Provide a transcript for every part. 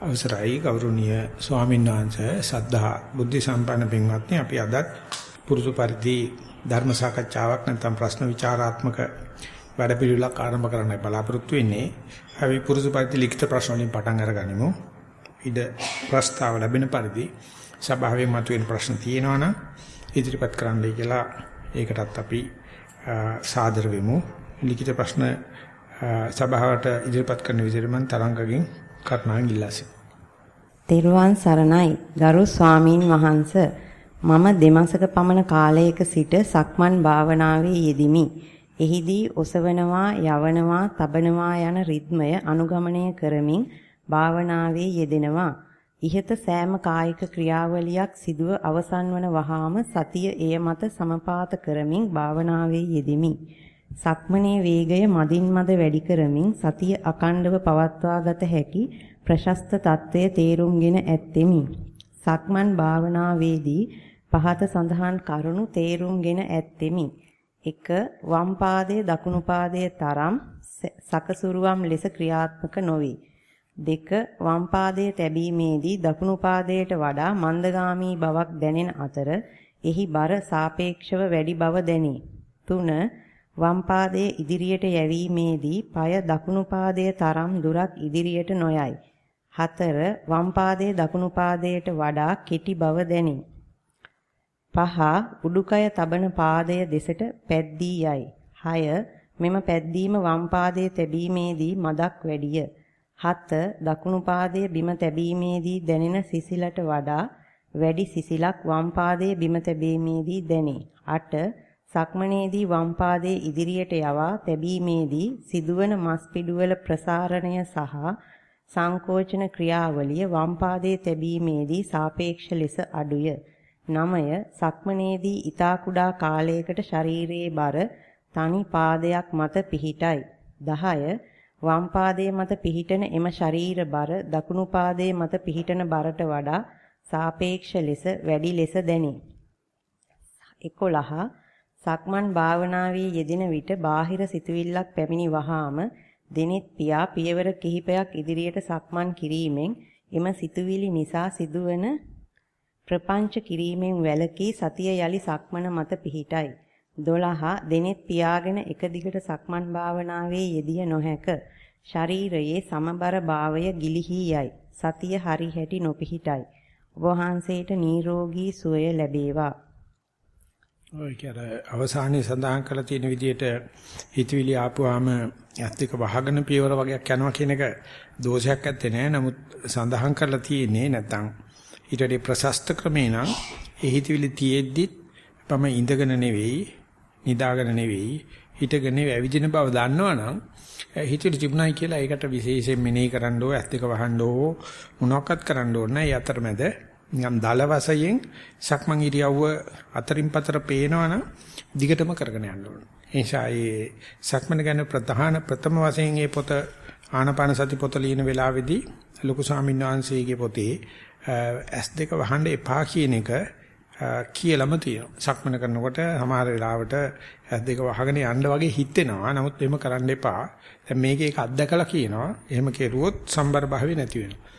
අවසරයි ගෞරවනීය ස්වාමීන් වහන්සේ සද්ධා බුද්ධ සම්පන්න පින්වත්නි අපි අදත් පුරුදු පරිදි ධර්ම සාකච්ඡාවක් නැත්නම් ප්‍රශ්න විචාරාත්මක වැඩපිළිවෙලක් ආරම්භ කරන්න බලාපොරොත්තු වෙන්නේ. අපි පුරුදු පරිදි ලිඛිත ප්‍රශ්න වලින් පටන් අරගනිමු. ඉද ප්‍රස්තාව ලැබෙන පරිදි සභාවෙන් මතුවෙන ප්‍රශ්න තියෙනවා නම් ඉදිරිපත් කරන්නයි කියලා ඒකටත් අපි සාදර වෙමු. ලිඛිත ප්‍රශ්න සභාවට ඉදිරිපත් කරන විදිහට මම තරංගකින් කරුණාවෙන් ඉල්ලා සිටිනවා. තෙරුවන් සරණයි ගරු ස්වාමීන් වහන්ස මම දෙමාසක පමණ කාලයක සිට සක්මන් භාවනාවේ යෙදිමි. එහිදී ඔසවනවා යවනවා තබනවා යන රිද්මය අනුගමනය කරමින් භාවනාවේ යෙදෙනවා. ඉහත සෑම කායික ක්‍රියාවලියක් සිදුව අවසන් වන වහාම සතිය එය මත සමපාත කරමින් භාවනාවේ යෙදිමි. සක්මනේ වේගය මදින් මද වැඩි කරමින් සතිය අකණ්ඩව පවත්වා ගත හැකි ප්‍රශස්ත తත්වය තේරුම්ගෙන ඇත්තෙමි. සක්මන් භාවනාවේදී පහත සඳහන් කරුණු තේරුම්ගෙන ඇත්තෙමි. 1. වම් පාදයේ දකුණු පාදයේ තරම් සකසුරුවම් ලෙස ක්‍රියාත්මක නොවේ. 2. වම් පාදයේ තැබීමේදී දකුණු පාදයට වඩා මන්දගාමී බවක් දැනෙන අතර එහි බර සාපේක්ෂව වැඩි බව දැනේ. 3. වම් පාදයේ ඉදිරියට යැවීමේදී পায় දකුණු පාදයේ තරම් දුරක් ඉදිරියට නොයයි. 4. වම් පාදයේ දකුණු පාදයට වඩා කෙටි බව දැනේ. 5. උඩුකය තබන පාදය දෙසට පැද්දී යයි. 6. මෙම පැද්දීම වම් පාදයේ තැබීමේදී මදක් වැඩිය. 7. දකුණු පාදයේ බිම තැබීමේදී දැනෙන සිසිලට වඩා වැඩි සිසිලක් වම් පාදයේ බිම තැබීමේදී දැනේ. 8. සක්මනේදී වම් පාදයේ ඉදිරියට යවා තැබීමේදී සිදුවන මස් පිඩුවල ප්‍රසාරණය සහ සංකෝචන ක්‍රියාවලිය වම් පාදයේ තැබීමේදී සාපේක්ෂ ලෙස අඩුය. 9. සක්මනේදී ඊතා කුඩා කාලයකට ශරීරයේ බර තනි පාදයක් මත පිහිටයි. 10. වම් පාදයේ මත පිහිටන එම ශරීර බර දකුණු පාදයේ මත පිහිටන බරට වඩා සාපේක්ෂ ලෙස වැඩි ලෙස දැනේ. 11. සක්මන් භාවනාවේ යෙදෙන විට බාහිර සිතුවිල්ලක් පැමිණි වහාම දිනෙත් පියා පියවර කිහිපයක් ඉදිරියට සක්මන් කිරීමෙන් එම සිතුවිලි නිසා සිදුවන ප්‍රපංච කිරීමෙන් වැළකී සතිය යලි සක්මන මත පිහිටයි. 12 දිනෙත් පියාගෙන එක දිගට සක්මන් භාවනාවේ යෙදිය නොහැක. ශරීරයේ සමබර භාවය ගිලිහි යයි. සතිය හරි හැටි නොපිහිටයි. ඔබ වහන්සේට නිරෝගී සුවය ලැබේවා. ඔය කියන්නේ අවසානයේ සඳහන් කරලා තියෙන විදිහට හිතවිලි ආපුවාම ඇත්තක වහගෙන පියවර වගේක් යනවා කියන එක දෝෂයක් ඇත්තේ නෑ. නමුත් සඳහන් කරලා තියෙන්නේ නැත්තම් ඊට වඩා ප්‍රශස්ත ක්‍රමේ නම් ඒ හිතවිලි තියෙද්දිත් මම ඉඳගෙන නෙවෙයි, නිදාගෙන නෙවෙයි, හිටගෙන ඇවිදින බව දන්නවනම් හිතවිලි තිබුණයි කියලා ඒකට විශේෂයෙන් මෙනෙහි කරන්න ඕ, ඇත්තක වහන්න ඕ, මොනවාක්වත් කරන්න ඕනේ නෑ. ඒ අතරමැද නිකම් දල වශයෙන් සක්මන් ඉරියව්ව අතරින් පතර පේනවනම් දිගටම කරගෙන යන්න ඕන. ඒ නිසා මේ සක්මන ගැන ප්‍රධාන ප්‍රථම වශයෙන් මේ පොත ආනපාන සති පොත ලියන වෙලාවේදී ලොකු ස්වාමීන් වහන්සේගේ පොතේ S2 වහන්න එපා කියන එක කියලාම තියෙනවා. සක්මන කරනකොට සමහර වෙලාවට S2 වහගෙන යන්න වගේ හිතෙනවා. නමුත් එහෙම කරන්න එපා. දැන් මේකේ එක අත්දකලා කියනවා. එහෙම කෙරුවොත් සම්බර භාවය නැති වෙනවා.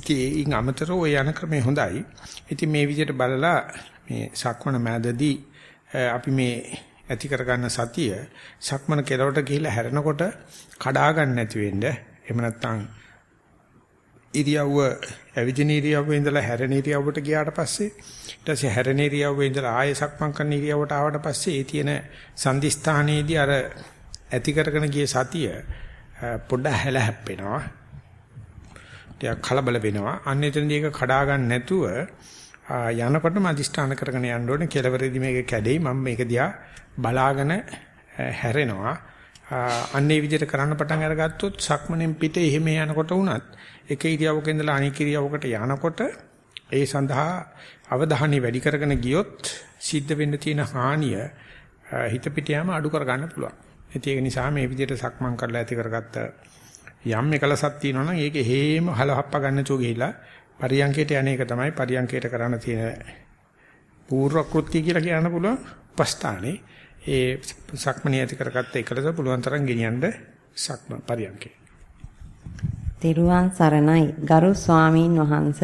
ඉතින් අමතරව ඔය යන ක්‍රමය හොඳයි. ඉතින් මේ විදිහට බලලා මේ සක්මන මෑදදී අපි මේ ඇති කරගන්න සතිය සක්මන කෙලවට ගිහිල්ලා හැරෙනකොට කඩා ගන්න නැති වෙන්න. එහෙම නැත්නම් ඉරියව්ව ඇවිදින ඉරියව්වේ ඉඳලා හැරෙන ඉරියව්වට ගියාට පස්සේ ඊට පස්සේ හැරෙන ඉරියව්වේ ඉඳලා ආයෙ සක්මන් කරන ඉරියව්වට ආවට පස්සේ ඒ තියෙන සංදිස්ථානයේදී අර ඇති කරගෙන ගිය සතිය පොඩ්ඩ හැල හැප්පෙනවා ටිකක් කලබල වෙනවා. අන්න එතනදී ඒක කඩා ගන්න නැතුව යනකොටම අදිෂ්ඨාන කරගෙන යන්න ඕනේ. කෙලවරේදී මේක කැඩෙයි. මම මේක දිහා බලාගෙන හැරෙනවා. අන්නේ විදිහට කරන්න පටන් අරගත්තොත් සක්මණෙන් පිට එහෙම යනකොට වුණත් එක ඉරියව්වක ඉඳලා අනෙක් ඉරියව්වකට යනකොට ඒ සඳහා අවධානය වැඩි කරගෙන ගියොත් සිද්ධ වෙන්න තියෙන හානිය හිත පිට යෑම අඩු කර ගන්න පුළුවන්. ඒක නිසා මේ විදිහට සක්මන් කරලා ඇති කරගත්ත යම් එකලසක් තියෙනවා නම් ඒක හේම හලහප්ප ගන්න චෝ ගිහිලා පරියංකයට යන එක තමයි පරියංකයට කරන්න තියෙන පූර්ව කෘත්‍ය කියලා කියන්න පුළුවන් උපස්ථානේ. ඒ සක්මණේ ඇති කරගත්ත එකලස පුළුවන් තරම් ගෙනියන්න සක්ම පරියංකේ. තෙරුවන් සරණයි. ගරු ස්වාමීන් වහන්ස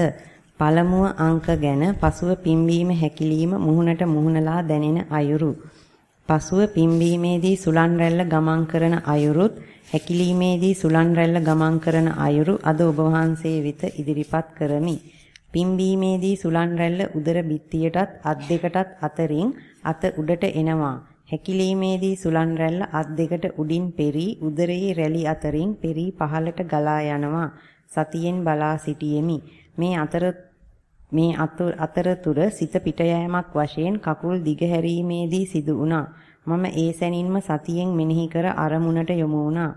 පළමුව අංක ගැන පසුව පිම්බීම හැකිලිම මුහුණට මුහුණලා දැනෙන අයුරු. පසුව පිම්බීමේදී සුලන් රැල්ල ගමන් කරන අයුරුත් හැකිලීමේදී සුලන් රැල්ල ගමන් කරන අයුරු අද ඔබ වහන්සේ වෙත ඉදිරිපත් කරමි. පිම්බීමේදී සුලන් රැල්ල උදර බිත්තියටත් අත් දෙකටත් අතරින් අත උඩට එනවා. හැකිලීමේදී සුලන් රැල්ල අත් දෙකට උඩින් පෙරී උදරයේ රැලි අතරින් පෙරී පහළට ගලා යනවා. සතියෙන් බලා සිටියෙමි. මේ අතර මේ අතරතුර සිත පිට යෑමක් වශයෙන් කකුල් දිග හැරීමේදී සිදු වුණා. මම ඒ සැනින්ම සතියෙන් මෙනෙහි කර අරමුණට යොමු වුණා.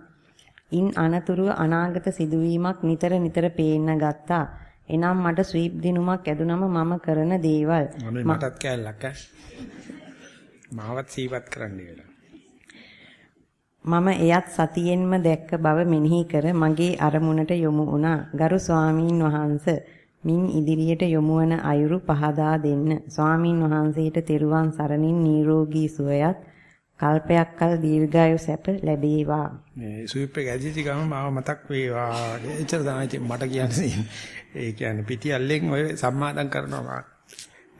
ඉන් අනතුරුව අනාගත සිදුවීමක් නිතර නිතර පේන්න ගත්තා. එනම් මට ස්වීප් දිනුමක් ඇදුනම මම කරන දේවල් මටත් කැලලක් මාවත් සීවත් කරන්න. මම එයත් සතියෙන්ම දැක්ක බව මෙනෙහි කර මගේ අරමුණට යොමු වුණා. ගරු ස්වාමීන් වහන්සේ මින් ඉදිරියට යොමු වන අයුරු පහදා දෙන්න. ස්වාමින් වහන්සේට තෙරුවන් සරණින් නිරෝගී සුවයත් කල්පයක් කල දීර්ඝායු සැප ලැබේවා. මේ සුවිප් එක ඇදිච්ච ගමන් මාව මතක් වේවා. එච්චර තමයි මට කියන්නේ. ඒ කියන්නේ පිටියල්ලෙන් ඔය සම්මාදම් කරනවා.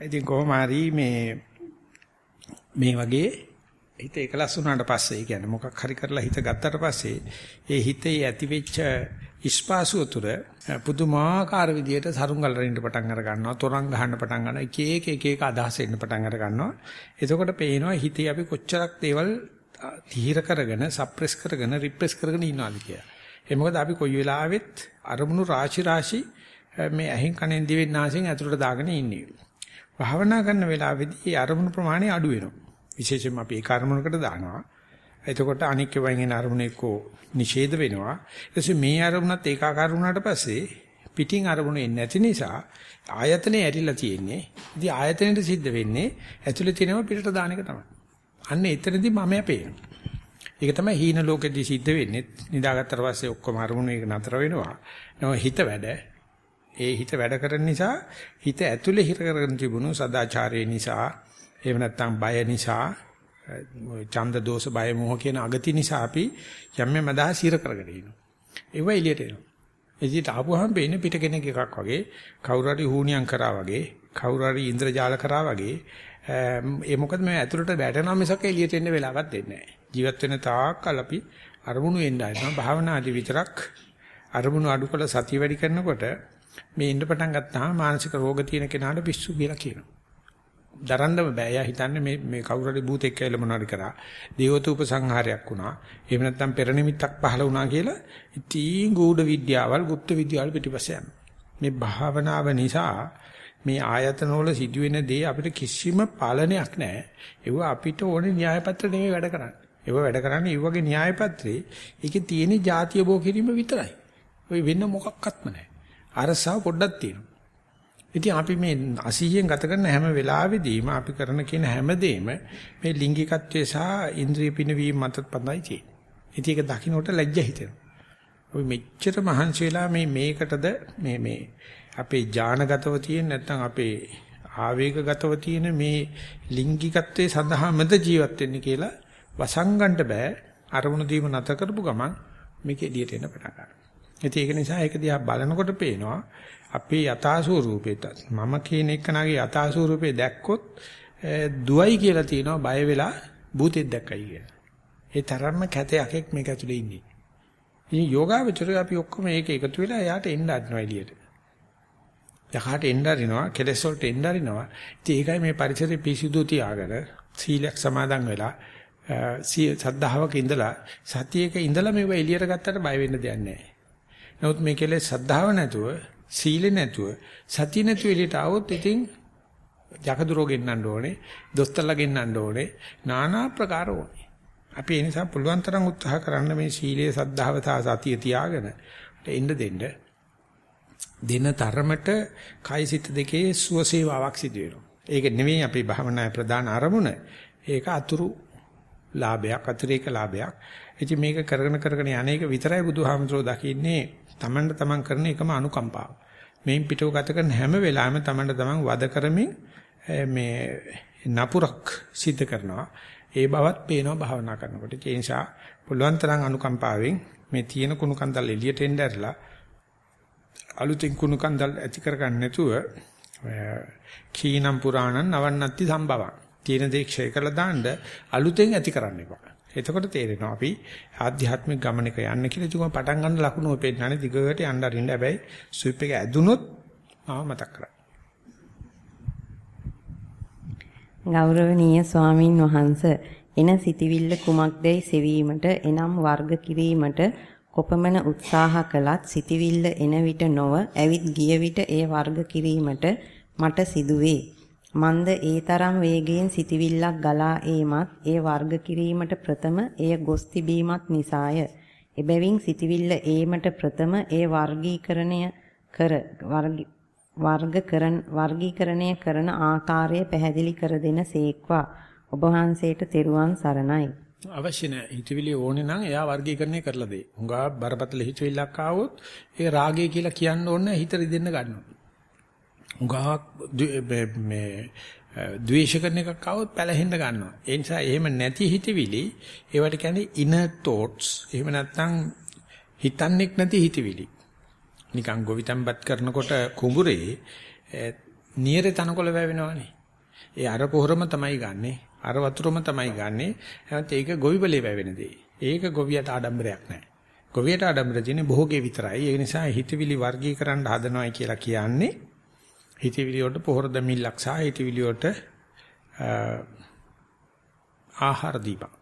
ඉතින් කොහොම හරි මේ මේ වගේ හිත එකලස් වුණාට පස්සේ, ඒ කියන්නේ මොකක් හරි කරලා හිත ගත්තට පස්සේ, ඒ හිතේ ඇතිවෙච්ච ඉස්පාසුව තුර පුදුමාකාර විදියට සරුංගල් රින්න පටන් අර ගන්නවා තොරන් ගහන්න පටන් ගන්නවා එක එක එක එක අදහස් එන්න පටන් අර ගන්නවා. එතකොට පේනවා හිතේ අපි කොච්චරක් දේවල් තීර කරගෙන සප්‍රෙස් කරගෙන රිප්‍රෙස් කරගෙන ඉන්නවාද කියලා. ඒ මොකද අපි කොයි වෙලාවෙත් අරමුණු රාශි රාශි මේ ඇහෙන් කනෙන් දිවෙන් නාසයෙන් ඇතුළට දාගෙන ඉන්නේ. භාවනා කරන වෙලාවේදී අරමුණු ප්‍රමාණය අඩු වෙනවා. විශේෂයෙන්ම අපි ඒ කර්මණකට දානවා. එතකොට අනික් වයින් එන අරමුණ එක්කෝ නිෂේධ වෙනවා. ඊටසේ මේ අරමුණත් ඒකාකාර වුණාට පස්සේ පිටින් අරමුණ එන්නේ නැති නිසා ආයතනේ ඇරිලා තියෙන්නේ. ඉතින් ආයතනෙට සිද්ධ වෙන්නේ ඇතුලේ තියෙනව පිටට දාන එක තමයි. අන්න එතනදී මම යපේනවා. ඒක තමයි හීන ලෝකෙදී සිද්ධ වෙන්නේ. නිදාගත්තට පස්සේ ඔක්කොම අරමුණු ඒක නතර වෙනවා. නෝ හිත වැඩ. ඒ හිත වැඩ කරන නිසා හිත ඇතුලේ හිර කරගෙන තිබුණු සදාචාරය නිසා එහෙම නැත්නම් බය නිසා ඡන්ද දෝෂ බය මොහ කියන අගති නිසා අපි යම් යම් අදහස් ඉර කරගෙන ඉනවා. ඒව එළියට එනවා. එදිට ආපුවාම පේන්නේ පිට කෙනෙක් එකක් වගේ කවුරු හරි හුණියම් කරා වගේ කවුරු හරි ඉන්ද්‍රජාල කරා වගේ ඒ මොකද මේ ඇතුළට වැටෙනවා මිසක එළියට එන්න වෙලාවක් දෙන්නේ නැහැ. ජීවත් වෙන තාක්කල් අපි අරමුණු වෙන්න ආනවා භාවනාදී විතරක් අරමුණු අඩු කළ සතිය වැඩි කරනකොට මේ ඉන්න පටන් ගත්තාම මානසික රෝග තියෙන කෙනාට පිස්සු කියලා කියනවා. දරන්නම බෑ. එයා හිතන්නේ මේ මේ කවුරු හරි භූතෙක් කියලා මොනවාරි කරා. දේවතු උපසංහාරයක් වුණා. එහෙම නැත්නම් පෙර නිමිත්තක් පහළ වුණා කියලා ඉතින් ගූඪ විද්‍යාවල්, গুপ্ত විද්‍යාවල් පිටිපස්ස මේ භාවනාව නිසා මේ ආයතන වල සිදුවෙන දේ අපිට කිසිම පාලනයක් නැහැ. ඒව අපිට ඕනේ න්‍යායපත්‍ර නෙමෙයි වැඩ කරන්නේ. ඒව වැඩ කරන්නේ ඒ වගේ න්‍යායපත්‍රේ ඒකේ තියෙන જાතිය බෝ කිරීම විතරයි. ඔය වෙන මොකක්වත්ම නැහැ. අරසාව පොඩ්ඩක් තියෙනවා. ඉතින් අපි මේ 80න් ගත කරන හැම වෙලාවෙදීම අපි කරන කියන හැමදේම මේ ලිංගිකත්වයේ සහ ඉන්ද්‍රිය පිනවීම මත පදයි තියෙන්නේ. ඉතින් ඒක දකින්නට ලැජ්ජ හිතෙනවා. අපි මෙච්චර මහන්සි වෙලා මේ මේකටද මේ මේ අපේ ඥානගතව තියෙන නැත්නම් අපේ ආවේගගතව තියෙන මේ ලිංගිකත්වයේ සඳහාමද ජීවත් වෙන්නේ කියලා වසංගන්න බෑ. අරමුණු දීම නැත කරපු ගමන් මේක එළියට එන්න පටන් ගන්නවා. ඉතින් ඒක නිසා ඒක දිහා බලනකොට පේනවා අපේ යථා ස්වරූපෙට මම කියන එකනාගේ යථා ස්වරූපේ දැක්කොත් දුවයි කියලා තියෙනවා බය වෙලා භූතෙක් දැක්කයි කියලා. ඒ තරම්ම කැත යකෙක් මේක ඇතුලේ ඉන්නේ. ඉතින් යෝගාවචරය අපි ඔක්කොම ඒක එකතු වෙලා එයාට එන්න අදනවා එළියට. යකාට එන්න අරිනවා, කෙලෙස් වලට එන්න අරිනවා. ඉතින් ඒකයි මේ පරිසරයේ පිසිදු තියාගෙන සීලයක් සමාදන් වෙලා සද්ධාවක ඉඳලා සතියේක ඉඳලා මේව එළියට ගත්තට බය වෙන්න දෙයක් නැහැ. නමුත් මේ කෙලෙස් සද්ධාව නැතුව සීල නැතුව සතිය නැතුව එළියට આવොත් ඉතින් ජකදුරෝ ගෙන්නන්න ඕනේ, දොස්තරලා ගෙන්නන්න ඕනේ, নানা ප්‍රකාර ඕනේ. අපි ඒ නිසා පුළුවන් තරම් උත්සාහ කරන්න මේ සීලයේ සද්ධාව සහ සතිය තියාගෙන එන්න දෙන්න. දෙන තරමට කයසිත දෙකේ සුවසේවාවක් සිදු වෙනවා. ඒක නෙමෙයි අපේ භාවනාවේ ප්‍රධාන අරමුණ. ඒක අතුරු ලාභයක්, අතිරේක ලාභයක්. ඉතින් මේක කරගෙන කරගෙන යන එක විතරයි බුදුහාමතුරෝ දකින්නේ තමන්ට තමන් කරන එකම අනුකම්පාව. මේන් පිටව ගත කරන හැම වෙලාවෙම තමන්ට තමන් වද කරමින් මේ නපුරක් සිද්ධ කරනවා. ඒ බවත් පේනවා භාවනා කරනකොට. ඒ නිසා පුළුවන් තරම් අනුකම්පාවෙන් මේ තියෙන කුණු කන්දල් එළියට එන්න ඇරලා අලුතෙන් කුණු කන්දල් ඇති කරගන්න නැතුව කීනම් පුරාණං නවන්නත්ති සම්භවං. තියෙන දේ ක්ෂය කරලා දාන්න අලුතෙන් ඇති කරන්න එපා. එතකොට තේරෙනවා අපි ආධ්‍යාත්මික ගමනක යන්න කියලා ඉතින් පටන් ගන්න ලකුණු ඔය පෙන්නන්නේ දිගට යන්න අරින්න හැබැයි ස්විප් එක ඇදුනොත් ආව මතක් කරගන්න. ගෞරවනීය ස්වාමින් වහන්සේ එන සිටිවිල්ල කුමක්දයි සෙවීමට එනම් වර්ග කිරීමට කොපමණ උත්සාහ කළත් සිටිවිල්ල එන විට නොව ඇවිත් ගිය විට එය වර්ග කිරීමට මට සිදුවේ. මන්ද ඒ තරම් වේගයෙන් සිටිවිල්ලක් ගලා ඒමත් ඒ වර්ග කිරීමට ප්‍රථම එය ගොස් තිබීමත් නිසාය. එබැවින් සිටිවිල්ල ඒමට ප්‍රථම ඒ වර්ගීකරණය කර වර්ග කරන වර්ගීකරණය කරන ආකාරය පැහැදිලි කර දෙන සේක්වා ඔබ වහන්සේට තෙරුවන් සරණයි. අවශ්‍ය නැහැ. හිතවිලි ඕනේ නම් එයා වර්ගීකරණය කරලා දෙයි. හුඟා බරපතල හිතවිල්ලක් ආවොත් ඒ රාගය කියලා කියන්න ඕනේ හිත රිදෙන්න ගන්නවා. හුඟා මේ ද්වේෂ කරන එකක් ආවොත් පැලහෙන්න ගන්නවා. ඒ නිසා එහෙම නැති හිතවිලි ඒවට කියන්නේ inner thoughts. එහෙම නැත්නම් හිතන්නේක් නැති හිතවිලි. නිකන් ගොවිතැන්පත් කරනකොට කුඹුරේ නියරේ තනකොළ වැවෙනවනේ. ඒ අර පොහොරම තමයි ගන්නෙ. අර වතුරම තමයි ගන්නෙ. එහෙනම් ඒක ගොවිබලේ වැවෙන දෙයි. ඒක ගොවියට ආඩම්බරයක් නැහැ. ගොවියට ආඩම්බර තියෙන්නේ භෝගේ විතරයි. ඒ නිසා හිතවිලි වර්ගීකරන්න හදනවයි කියලා කියන්නේ හිතවිලි වලට පොහොර දෙමිල්ලක් සහ හිතවිලි වලට ආහාර දීපක්.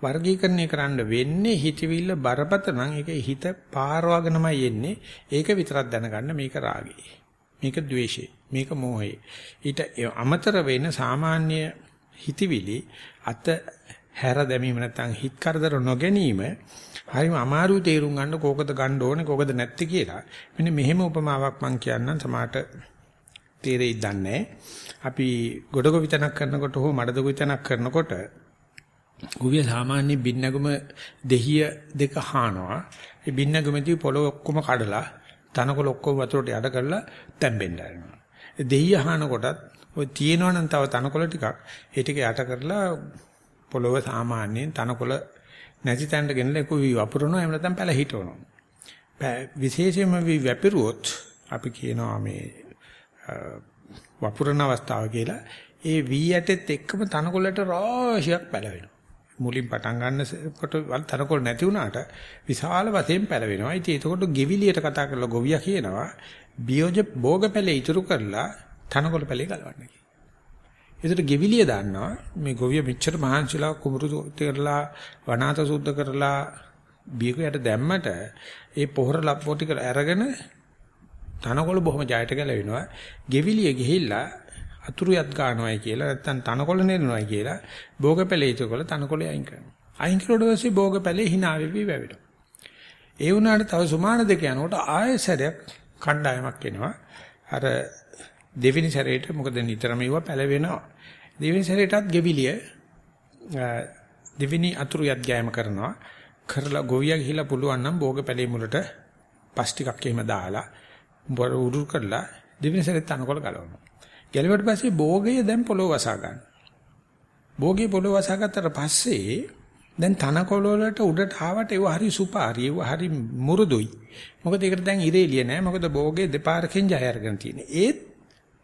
වර්ගීකරණය කරන්න වෙන්නේ හිතවිල්ල බරපතල නම් ඒක හිත පාරවගෙනමයි එන්නේ. ඒක විතරක් දැනගන්න මේක රාගේ. මේක ద్వේෂේ. මේක මෝහේ. ඊට අමතර වෙන සාමාන්‍ය හිතවිලි අත හැර දැමීම නැත්නම් හිත කරදර නොගැනීම හරිම අමාරු තේරුම් ගන්න කෝකද ගන්න ඕනේ කෝකද නැත්තේ කියලා. මෙන්න මෙහෙම උපමාවක් මම කියන්නම් සමහරට තේරෙයි දන්නේ. අපි ගොඩක විතනක් කරනකොට හෝ මඩද විතනක් කරනකොට ගුවිය සාමාන්‍ය බින්නගම දෙහිය දෙක හානවා. ඒ බින්නගමේදී පොළොව ඔක්කොම කඩලා තනකොළ ඔක්කොම වතුරට යට කරලා තැම්බෙන්න ආරනවා. දෙහිය හාන කොටත් ඔය තියෙනවනම් තව තනකොළ ටිකක් ඒ ටික යට කරලා පොළොව සාමාන්‍යයෙන් තනකොළ නැති තැනට ගෙනලා ඒක වපුරනවා එහෙම නැත්නම් පැල හිටවනවා. විශේෂයෙන්ම වි වැපිරුවොත් අපි කියනවා මේ වපුරන අවස්ථාව කියලා ඒ වී ඇටෙත් එක්කම තනකොළට රාශියක් පැලවෙනවා. මුලින් පටන් ගන්නකොට තනකොළ නැති වුණාට විශාල වශයෙන් පැලවෙනවා. ඉතින් ඒකට ගෙවිලියට කතා කරලා ගොවියා කියනවා බියෝජ භෝග පැලේ ඉතුරු කරලා තනකොළ පැලේ ගලවන්න කියලා. ඒකට ගෙවිලිය දාන්නවා මේ ගොවිය මෙච්චර මහන්සිලා කුඹුරු කරලා වනාත සුද්ධ කරලා බියකයට දැම්මට ඒ පොහොර ලප්පෝ ටික අරගෙන තනකොළ බොහොම ජයට ගැලවෙනවා. ගෙවිලිය ගිහිල්ලා අතුරු යත් ගන්නවයි කියලා නැත්තම් තනකොළ නෙරනවයි කියලා භෝග පැලේ ඉතකොළ තනකොළ අයින් කරනවා. අයින් කළොත් පස්සේ භෝග පැලේ hina වෙවි වැවෙනවා. ඒ වුණාට තව සුමාන දෙක යනකොට ආයෙ සැරයක් කණ්ඩායමක් එනවා. අර දෙවෙනි සැරේට මොකද නිතරම ඒවා පැලවෙනවා. දෙවෙනි සැරේටත් ගෙවිලිය දෙවෙනි අතුරු යත් ගෑම කරනවා. කරලා ගොවියා ගිහිලා පුළුවන් නම් භෝග පැලේ මුලට පස් ටිකක් එහෙම දාලා බර උඩු කරලා දෙවෙනි සැරේත් තනකොළ ගලවනවා. ගැලුවට පස්සේ භෝගය දැන් පොළොව වසා ගන්න. භෝගේ පොළොව වසා ගත්තට පස්සේ දැන් තනකොළ වලට උඩට ආවට ඒව හරි සුපාරි ඒව හරි මුරුදුයි. මොකද ඒකට දැන් ඉරේලිය නෑ. මොකද භෝගේ දෙපාරකින් ජය අරගෙන තියෙන්නේ. ඒත්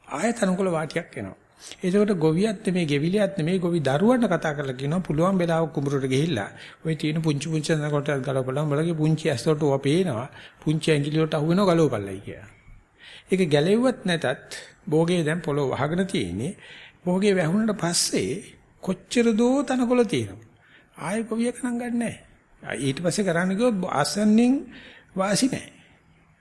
ආය තනකොළ වාටියක් එනවා. ඒකට ගොවියත් නෙමේ ගෙවිලියත් නෙමේ ගොවි දරුවන්ට කතා කරලා කියනවා පුළුවන් වෙලාවක කුඹුරට ගිහිල්ලා ඔය තියෙන පුංචි පුංචි තනකොළට ගලවපළා උඹලගේ පුංචි ඇස් වලට ඔවා පේනවා. පුංචි ඇඟිලි වලට අහු වෙනවා ගලවපළයි කියලා. ඒක ගැලෙව්වත් නැතත් භෝගේ දැන් පොළොව වහගෙන තියෙන්නේ. භෝගේ වැහුණට පස්සේ කොච්චර දෝ තනකොළ තියෙනවා. ආයෙ කොවිය කණන් ගන්නෑ. ඊට පස්සේ කරන්න ගියොත් ආසන්නෙන් වාසි නෑ.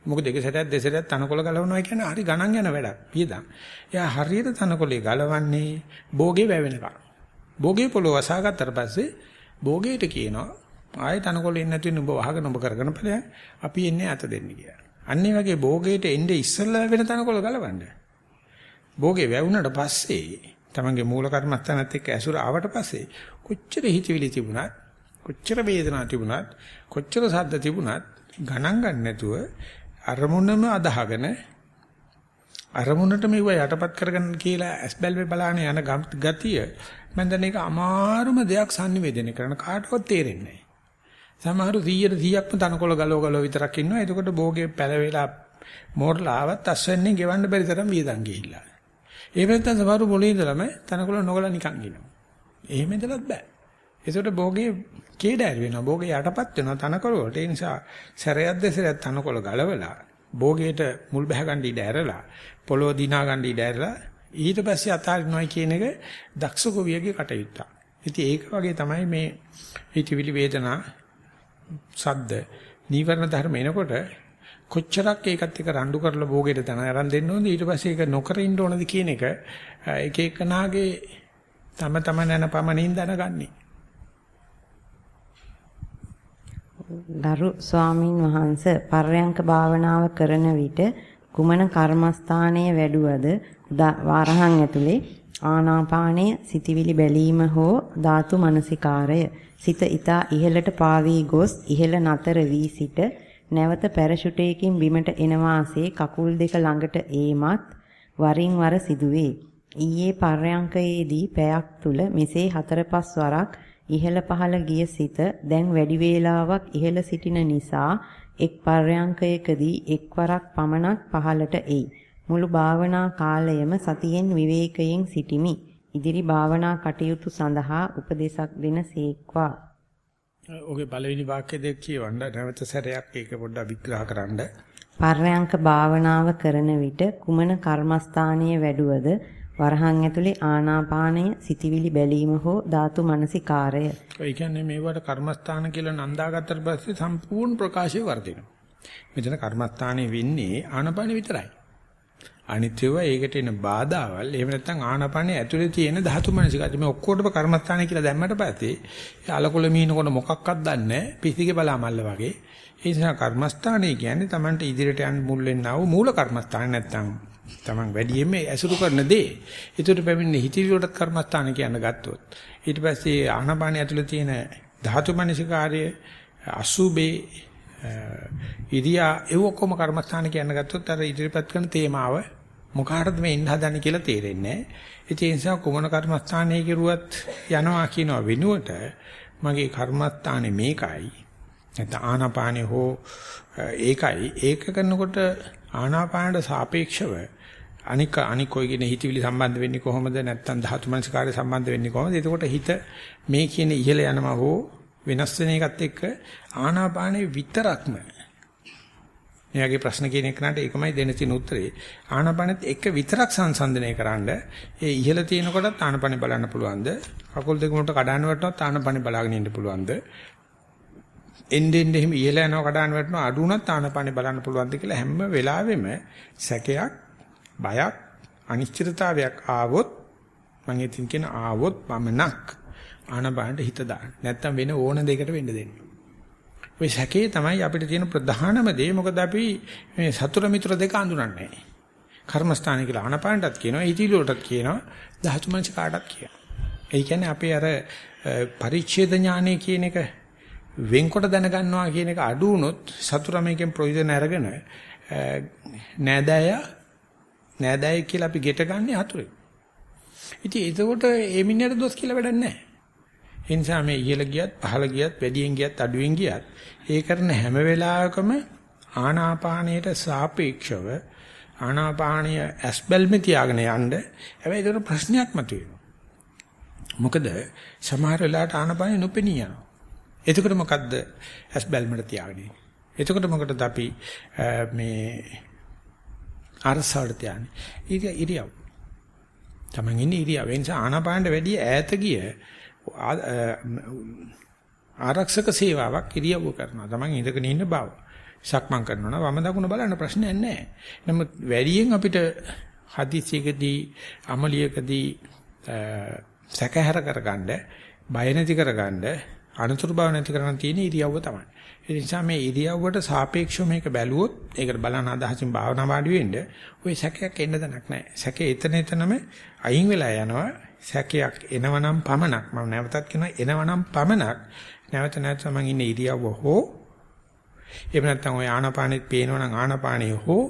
මොකද එක සැරයක් දෙසරයක් තනකොළ ගලවනවා කියන්නේ හරි ගණන් යන වැඩක්. පියදම්. එයා හරියට තනකොළේ ගලවන්නේ භෝගේ වැවෙනකම්. භෝගේ පොළොව වසාගත්තට පස්සේ භෝගේට කියනවා ආයෙ තනකොළ එන්නේ නැති වෙන ඔබ වහගෙන ඔබ කරගෙන ඵලයන් අපි එන්නේ අත දෙන්න කියලා. අන්න ඒ වගේ භෝගේට එන්නේ ඉස්සල්ලා වෙන තනකොළ ගලවන්න. භෝගේ වැවුනට පස්සේ තමන්ගේ මූල කර්මස්ථානත් එක්ක ඇසුර ආවට පස්සේ කොච්චර හිතවිලි තිබුණත් කොච්චර වේදනාවක් තිබුණත් කොච්චර සද්ද තිබුණත් ගණන් ගන්න නැතුව අරමුණම අදහගෙන අරමුණට මෙව යටපත් කරගන්න කියලා ඇස්බල්වේ බලාන යන ගතිය මම දැන් ඒක අමාරුම දෙයක් sannivedana කරන කාටවත් තේරෙන්නේ නැහැ. සමහරු 100ට 100ක්ම තනකොළ ගලව ගලව විතරක් ඉන්නවා. එතකොට භෝගේ පැලවෙලා මෝරලා ආවත් අස්වැන්නේ ගෙවන්න බැරි තරම් වියදම් ගිහිල්ලා. ඒ වෙනතන සමහරු මොලේ ඉඳලම තනකොළ නොගල නිකන් ඉනවා. එහෙම ඉඳලත් බෑ. ඒකට භෝගේ කේඩාර වෙනවා. භෝගේ යටපත් වෙනවා තනකොළ වලට. ඒ නිසා සැරයක් දෙසරයක් තනකොළ ගලවලා භෝගේට මුල් බහ ගන්න ඉඩ ඇරලා පොළොව දිනා ගන්න ඉඩ ඇරලා ඊට පස්සේ අතාරිනවයි කියන එක දක්ෂ කවියගේ කටයුත්ත. ඉතින් ඒක වගේ තමයි මේ හිතවිලි වේදනා සද්ද. නීවරණ ධර්ම එනකොට කොච්චරක් ඒකත් එක්ක රණ්ඩු කරලා භෝගයට තන අරන් දෙන්න ඕනද? ඊට පස්සේ ඒක නොකර ඉන්න ඕනද කියන එක එක එකනාගේ තම තම නැන පමණින් දැනගන්නේ. ගරු ස්වාමින් වහන්ස පර්යංක භාවනාව කරන විට කුමන කර්මස්ථානයේ වැඩුවද? වාරහන් ඇතුලේ ආනාපානය සිටිවිලි බැලීම හෝ ධාතු මනසිකාරය සිත ඊතා ඉහළට පාවී ගොස් ඉහළ නතර වී සිට නැවත පැරෂුටයකින් බිමට එන වාසේ කකුල් දෙක ළඟට ඒමත් වරින් වර සිදුවේ. ඊයේ පර්යංකයේදී පැයක් තුල මෙසේ හතර පස් වරක් ඉහළ පහළ ගිය සිත දැන් වැඩි වේලාවක් ඉහළ සිටින නිසා එක් පර්යංකයකදී එක්වරක් පමණක් පහළට එයි. මුළු භාවනා කාලයම සතියෙන් විවේකයෙන් සිටිමි. ඉදිරි භාවනා කටයුතු සඳහා උපදේශක් දෙන සීක්වා. ඔගේ පළවෙනි වාක්‍ය දෙක කියවන්න නැවත සැරයක් ඒක පොඩ්ඩක් විග්‍රහ කරන්න. පර්යංක භාවනාව කරන විට කුමන කර්මස්ථානීය වැඩුවද වරහන් ඇතුලේ ආනාපානය සිටිවිලි බැලීම හෝ ධාතු මනසිකාරය. ඒ කියන්නේ මේවට කර්මස්ථාන කියලා නන්දාගත්තට පස්සේ සම්පූර්ණ ප්‍රකාශය වර්ධිනවා. මෙතන කර්මස්ථානේ වෙන්නේ ආනාපානෙ විතරයි. අනිත්‍යව ඒකට එන බාධාවල් එහෙම නැත්නම් ආනාපානෙ ඇතුලේ තියෙන ධාතු මනසිකාරය මේ ඔක්කොටම කර්මස්ථානේ කියලා දැම්මට පස්සේ අලකොල මීනකොට මොකක්වත් දන්නේ නැහැ පිසිගේ බලාමල්ල වගේ. ඒ නිසා කර්මස්ථානේ කියන්නේ Tamanට ඉදිරියට යන්න මුල් වෙන්නා වූ මූල කර්මස්ථානේ නැත්නම් තමන් වැඩියෙන්ම ඇසුරු කරන දේ. ඒකට පැමිණෙන හිතිරි වලට කර්මස්ථාන කියන්න ගත්තොත්. ඊට පස්සේ ආනාපානිය ඇතුළේ තියෙන ධාතු මනසිකාර්ය අසුබේ ඉරියා ඒ ඔක්කොම කර්මස්ථාන කියන්න ගත්තොත් අර ඉදිරිපත් කරන තේමාව මොකාටද මේ ඉන්න හදන්නේ කියලා තේරෙන්නේ නැහැ. ඒ නිසා කුමන කර්මස්ථානයේ කෙරුවත් යනවා කියනවා වෙනුවට මගේ කර්මස්ථානේ මේකයි. නැත්නම් ආනාපානේ හෝ ඒකයි ඒක කරනකොට ආනාපානට සාපේක්ෂව අනික අනික ඔය කියන හිතවිලි සම්බන්ධ වෙන්නේ කොහොමද නැත්නම් ධාතු මනසකාරය සම්බන්ධ වෙන්නේ කොහොමද එතකොට හිත මේ කියන ඉහළ යනවා හෝ වෙනස් වෙන එකත් එක්ක ආනාපානේ විතරක්ම මෙයාගේ ප්‍රශ්න කියන එකනට ඒකමයි දෙන්න තියෙන උත්තරේ ආනාපානෙත් එක විතරක් සංසන්දනය කරන්න ඒ ඉහළ තියෙන කොටත් ආනාපානේ බලන්න පුළුවන්ද කකුල් දෙක මුලට කඩාන වටනවත් ආනාපානේ බලාගෙන ඉන්න පුළුවන්ද එන්නේ එන්නේ එහෙම ඉහළ යනවා කඩාන වටනවා අඩු උනත් ආනාපානේ බලන්න පුළුවන්ද කියලා හැම වෙලාවෙම සැකයක් බයක් අනිශ්චිතතාවයක් ආවොත් මම ඉතින් කියන ආවොත් පමණක් ආනපානට හිත දාන්න. නැත්තම් වෙන ඕන දෙයකට වෙන්න දෙන්න. ඔය සැකේ තමයි අපිට තියෙන ප්‍රධානම දේ. මොකද අපි මේ සතුර මිත්‍ර දෙක අඳුරන්නේ නැහැ. කර්මස්ථාන කියලා ආනපානටත් කියනවා, ඊටිල වලටත් කියනවා, ධාතු මනස කාටත් කියනවා. ඒ කියන්නේ අපේ අර පරිච්ඡේද ඥානය කියන එක වෙන්කොට දැනගන්නවා කියන එක අඩු වුණොත් සතුර මේකෙන් ප්‍රයෝජන අරගෙන නෑදෑය නෑදෑය කියලා අපි ගෙට ගන්න හතුරේ. ඉතින් එතකොට ඒ මිනිහට දොස් කියලා වැඩක් නැහැ. ඒ නිසා මේ ඉහළ ගියත් පහළ ගියත් වැඩියෙන් ගියත් අඩුවෙන් ගියත් ඒ කරන හැම වෙලාවකම ආනාපානයට සාපේක්ෂව ආනාපානීය ඇස්බල්මේ තියාගෙන යන්න හැබැයි ඒක ප්‍රශ්නයක් මතුවෙනවා. මොකද සමහර වෙලාවට ආනාපානෙ නොපෙනී යනවා. එතකොට මොකද්ද ඇස්බල්මට තියාගෙන ඉන්නේ? එතකොට මොකටද අපි මේ අරසාවට තියන්නේ? ඉරිය ඉරියව්. Taman ඉන්නේ ඉරියව්. ඒ නිසා ආනාපානට වැඩි ඈත ගිය ආරක්ෂක සේවාවක් ඉරියව්ව කරනවා. Taman ඉඳගෙන ඉන්න බව. සක්මන් කරනවා නම් වම දකුණ බලන්න ප්‍රශ්නයක් නැහැ. නමුත් වැඩියෙන් අපිට හදිසියකදී අමලියකදී සැකහැර කරගන්න, බය නැති කරගන්න, අනුතුරු බව නැති කරගන්න තියෙන ඉරියව්ව තමයි. ඒ නිසා මේ ඉරියව්වට සාපේක්ෂව මේක බැලුවොත් ඒකට බලන අදහසින් භාවනා වාඩි වෙන්න ওই සැකයක් එන්න දණක් නැහැ. සැකේ එතන එතනම අයින් වෙලා යනවා. සැකයක් එනවනම් පමණක් මම නැවතත් කියනවා එනවනම් පමණක් නැවත නැවත මම ඉන්නේ ඉරියව්ව හෝ එහෙම නැත්නම් ඔය ආනාපානෙත් පේනවනම් ආනාපානෙ හෝ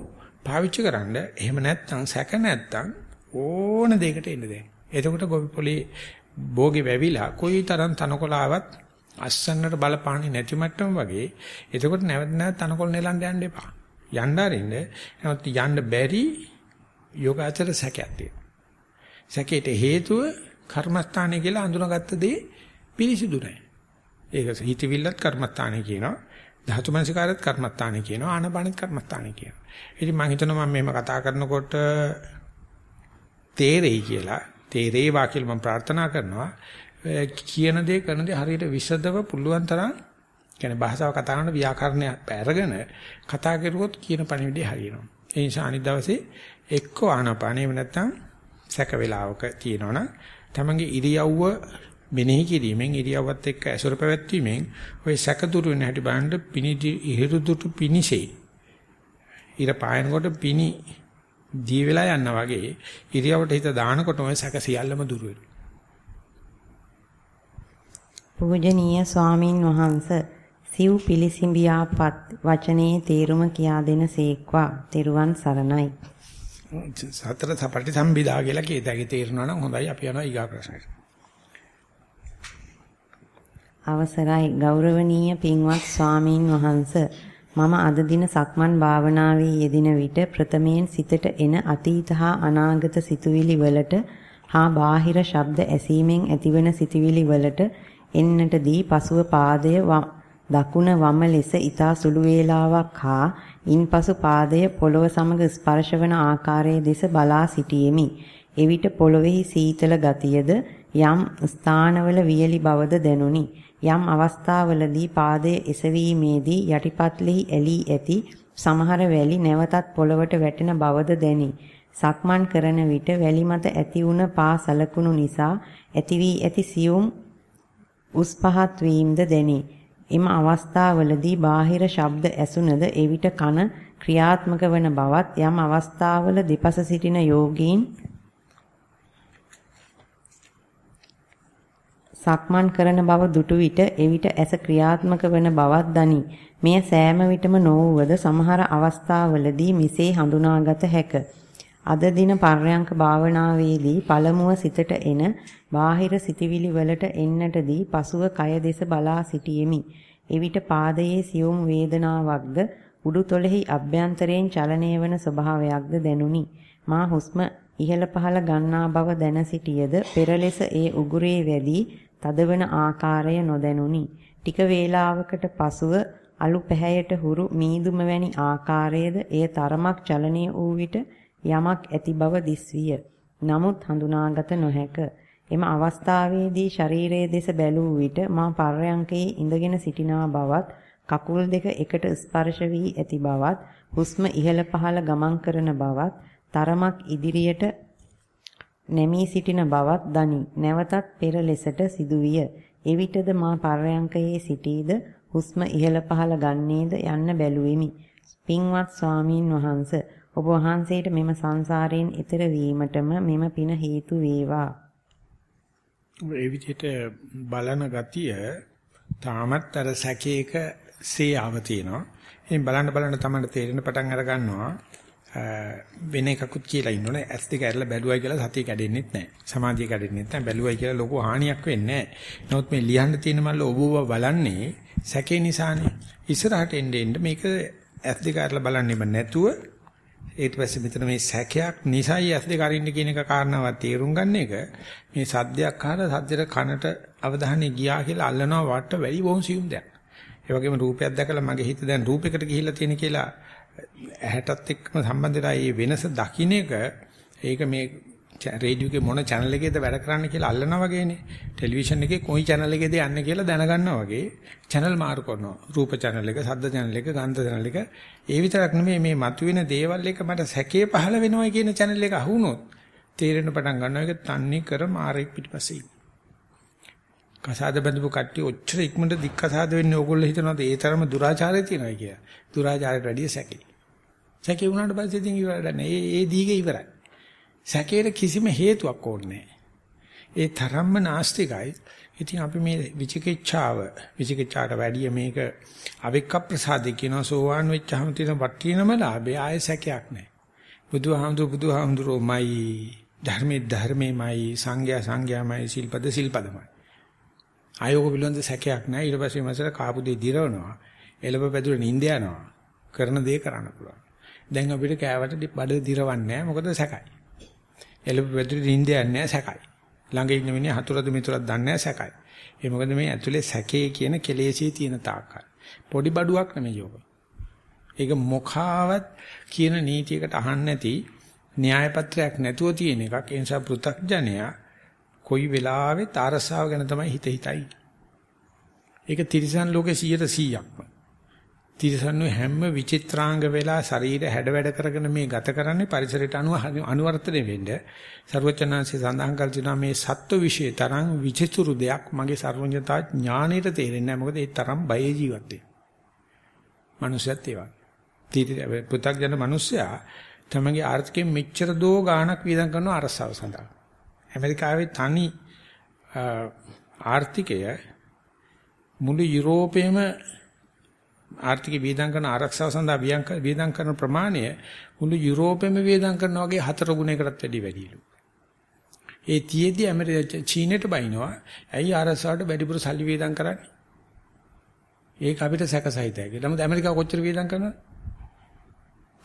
පාවිච්චි කරන්න එහෙම නැත්නම් සැක නැත්නම් ඕන දෙයකට එන්න දෙන්න. එතකොට ගොවි පොලේ භෝගේ වැවිලා කොයි තරම් තනකොලාවත් අස්සන්නට බලපාන්නේ නැති මට්ටම වගේ එතකොට නැවත නැවත තනකොළ නෙලන්න යන්න එපා. යන්න අරින්න. නමුත් යන්න බැරි යෝගාචර සැකයක් තියෙනවා. සැකේට හේතුව කර්මස්ථානය කියලා අඳුනගත්ත දේ පිරිසිදු නැහැ. ඒක හිතවිල්ලත් කර්මස්ථානය කියනවා. ධාතු මනසිකාරත් කර්මස්ථානය කියනවා. ආනපානත් කර්මස්ථානය කියනවා. ඉතින් මම හිතනවා මම මෙහෙම කතා කරනකොට තේරෙයි කියලා. තේරේවා කියලා මම ප්‍රාර්ථනා කරනවා. කියන දේ කරන දේ හරියට විසදව පුළුවන් තරම් කියන්නේ භාෂාව කතා කරන ව්‍යාකරණය පැරගෙන කතා කරුවොත් කියන පණිවිඩය හරියනවා. ඒ නිසා අනිත් දවසේ එක්ක ආනපානෙම නැත්තම් සැක වේලාවක තියෙනවනම් තමන්ගේ ඉරියව්ව මෙනෙහි කිරීමෙන් ඉරියව්වත් එක්ක ඇසුර පැවැත්වීමෙන් ওই සැක දුරු වෙන හැටි බලන්න පිනිදි ඉහිරුදුටු පිනිසේ ඉර පායනකොට පිනි දී වෙලා යනවා වගේ ඉරියව්වට හිත දානකොටම සැක සියල්ලම දුරු වෙනවා. පූජනීය ස්වාමින් වහන්සේ සිව් පිලිසිඹියාපත් වචනේ තේරුම කියා දෙන සේක්වා. තෙරුවන් සරණයි. සතර සපටි සම්බිදා කියලා කීයටගේ තේරෙනවා නම් හොඳයි අපි යනවා ඊගා ප්‍රශ්නෙට. අවසරයි ගෞරවනීය පින්වත් ස්වාමින් වහන්සේ මම අද දින සක්මන් භාවනාවේ යෙදින විට ප්‍රථමයෙන් සිතට එන අතීත හා අනාගත සිතුවිලි වලට හා බාහිර ශබ්ද ඇසීමෙන් ඇතිවන සිතුවිලි වලට එන්නට දී පසුව පාදය දකුණ වම ලෙස ඊතා සුළු වේලාවක් හා ඉන්පසු පාදය පොළව සමග ස්පර්ශවන ආකාරයේ දෙස බලා සිටියෙමි. එවිට පොළොවේහි සීතල ගතියද යම් ස්ථානවල වියලි බවද දැනුනි. යම් අවස්ථාවලදී පාදයේ එසවීමේදී යටිපත්ලෙහි ඇලී ඇති සමහර වැලි නැවතත් පොළවට වැටෙන බවද දැනි. සක්මන් කරන විට වැලි මත ඇති වුණ පා සලකුණු නිසා ඇති වී ඇති සියුම් උස් පහත් වීමද දැනේ. එම අවස්ථාවලදී බාහිර ශබ්ද ඇසුනද එවිට කන ක්‍රියාත්මක වන බවත් යම් අවස්ථාවල දෙපස සිටින යෝගීන් සක්මන් කරන බව දුටු විට එවිට ඇස ක්‍රියාත්මක වන බවත් දනි. මෙය සෑම විටම නොවුවද සමහර අවස්ථාවලදී මිසේ හඳුනාගත හැක. අද දින පර්යංක භාවනාවේදී පළමුව සිතට එන බාහිර සිටිවිලි වලට එන්නටදී පසුව කය දෙස බලා සිටියෙමි. එවිට පාදයේ සියුම් වේදනාවක්ද උඩුතොලෙහි අභ්‍යන්තරයෙන් චලනය වන ස්වභාවයක්ද දැනුනි. මා හුස්ම ඉහළ පහළ ගන්නා බව දැන සිටියද පෙර ලෙස ඒ උගුරේ වැඩි තදවන ආකාරය නොදැනුනි. ටික වේලාවකට පසුව අලු පැහැයට හුරු මීදුම වැනි ආකාරයේද එය තරමක් චලනය වූ විට යමක් ඇති බව දිස්විය. නමුත් හඳුනාගත නොහැක. එම අවස්ථාවේදී ශරීරයේ දෙස බැලූ විට මා පර්යංකයේ ඉඳගෙන සිටිනා බවත් කකුල් දෙක එකට ස්පර්ශ වී ඇති බවත් හුස්ම ඉහළ පහළ ගමන් කරන බවත් තරමක් ඉදිරියට නැමී සිටින බවත් දනි. නැවතත් පෙර ලෙසට සිදුවිය. එවිටද මා පර්යංකයේ සිටීද හුස්ම ඉහළ පහළ ගන්නේද යන්න බැලුවෙමි. පින්වත් ස්වාමීන් වහන්ස ඔබ වහන්සේට මෙම සංසාරයෙන් ඈතර වීමටම මෙම පින හේතු වේවා. ඒ විදිහට බලන ගතිය තාමත් අර සැකේක සේයාව තියෙනවා. ඉතින් බලන්න බලන්න තමයි තේරෙන පටන් අර ගන්නවා. වෙන එකකුත් කියලා ඉන්නෝනේ ඇස් දෙක ඇරලා බැලුවයි කියලා සතිය කැඩෙන්නෙත් නැහැ. සමාධිය කැඩෙන්නෙත් නැහැ. බැලුවයි කියලා ලොකු හානියක් වෙන්නේ නැහැ. නමුත් මේ ලියන්න තියෙන මල්ල ඔබව බලන්නේ සැකේ නිසානේ. ඉස්සරහට එන්න එන්න මේක ඇස් දෙක ඇරලා බලන්නෙම නැතුව ඊට පස්සේ මෙතන මේ සැකයක් නිසායි ඇස් දෙක අරින්න කියන එක කාරණාවක් තේරුම් ගන්න එක මේ සද්දයක් අහලා සද්දෙට කනට අවධානය ගියා කියලා අල්ලනවා වට වැඩි බොහොම සියුම් දෙයක්. ඒ වගේම රූපයක් දැකලා මගේ හිත දැන් රූපයකට ගිහිල්ලා තියෙන කියලා ඇහැටත් එක්කම සම්බන්ධලා මේ වෙනස දකින්න එක ඒක මේ රේඩියෝ එකේ මොන channel එකේද වැඩ කරන්න කියලා අල්ලනවා වගේනේ. ටෙලිවිෂන් එකේ කොයි channel එකේද යන්නේ කියලා දැනගන්නවා වගේ channel මාරු කරනවා. රූප channel එක, ශබ්ද channel එක, ගන්ධ channel එක. ඒ විතරක් නෙමෙයි මේ මතුවෙන දේවල් එක මට සැකේ පහළ වෙනවා කියන channel එක අහුනොත් තේරෙන්න පටන් ගන්නවා ඒක තන්නේ කර මාරෙක් පිටිපස්සේ. කසාද බඳපු කට්ටිය ඔච්චර ඉක්මනට දික්කසාද වෙන්නේ ඕගොල්ලෝ හිතනවාද ඒ තරම දුරාචාරය තියෙනවා කියලා. දුරාචාරයට වැඩිය සැකේ. සැකේ වුණාට පස්සේ ඉතින් ඉවරයි. ඒ ඒ දීගේ ඉවරයි. සැකේට කිසිම හේතුවක් ඕනේ ඒ තරම්ම නාස්තිකයි. ඉතින් අපි මේ විචිකිච්ඡාව විචිකිච්ඡාට වැඩිය මේක අවික්ක ප්‍රසාද කියනවා සෝවාන් වෙච්චාම තියෙන වටිනම ලාභය ආය සැකයක් නැහැ. බුදුහාමුදුරු බුදුහාමුදුරුමයි ධර්මයේ ධර්මෙමයි සංඝයා සංඝයාමයි සිල්පද සිල්පදමයි. ආයෝග පිළිබඳ සැකයක් නැහැ. ඊට පස්සේ මසල කාපු දෙය දිරවනවා. එළව පැදුර නිින්ද යනවා. කරන දේ කරන්න පුළුවන්. දැන් අපිට කෑවට බඩ දිරවන්නේ නැහැ මොකද සැකයි. එළඹ වැදුරු නිින්දයක් නැහැ සැකයි. ළඟ ඉන්න මිනිහ හතුරද මිතුරද දන්නේ නැහැ සැකයි. ඒ මොකද මේ ඇතුලේ සැකේ කියන කෙලෙසී තියෙන තාක්කල්. පොඩි බඩුවක් නෙමෙයි යෝග. ඒක මොකාවත් කියන නීතියකට අහන්න නැති න්‍යාය පත්‍රයක් නැතුව තියෙන එකක්. ඒ නිසා පෘථග්ජනයා කොයි වෙලාවෙත් ආරසාව ගැන තමයි හිත හිතයි. ඒක තිරිසන් ලෝකේ 100%ක්ම. තිරසන්නු හැම විචිත්‍රාංග වෙලා ශරීර හැඩවැඩ කරගෙන මේ ගත කරන්නේ පරිසරයට අනුව අනුවර්තනය වෙන්න. ਸਰවචනාංශي සඳහන් කර තිනවා මේ සත්ව วิ ෂය තරම් විචිතුරු දෙයක් මගේ සර්වඥතා ඥාණයට තේරෙන්නේ නැහැ. මොකද ඒ තරම් බය ජීවත් වෙන. මිනිස්සුත් ඒ වගේ. පු탁ජන මිනිස්සයා තමගේ ආර්ථිකයෙන් මෙච්චර දෝ ගාණක් වියදම් කරන අරසාව සඳහා. ඇමරිකාවේ තනි ආර්ථිකය මුළු යුරෝපයේම ආර්ථික වියදම් කරන ආරක්ෂාව සඳහා වියදම් කරන ප්‍රමාණය මුළු යුරෝපෙම වියදම් කරන වගේ හතර ගුණයකටත් වැඩි වැඩිලු. ඒ තියේදී ඇමරිකා චීනෙට බයිනවා. ඇයි ආරක්ෂාවට වැඩිපුර සල්ලි වියදම් කරන්නේ? ඒක අපිට සැකසහිතයි. නමුත් ඇමරිකාව කොච්චර වියදම් කරනවද?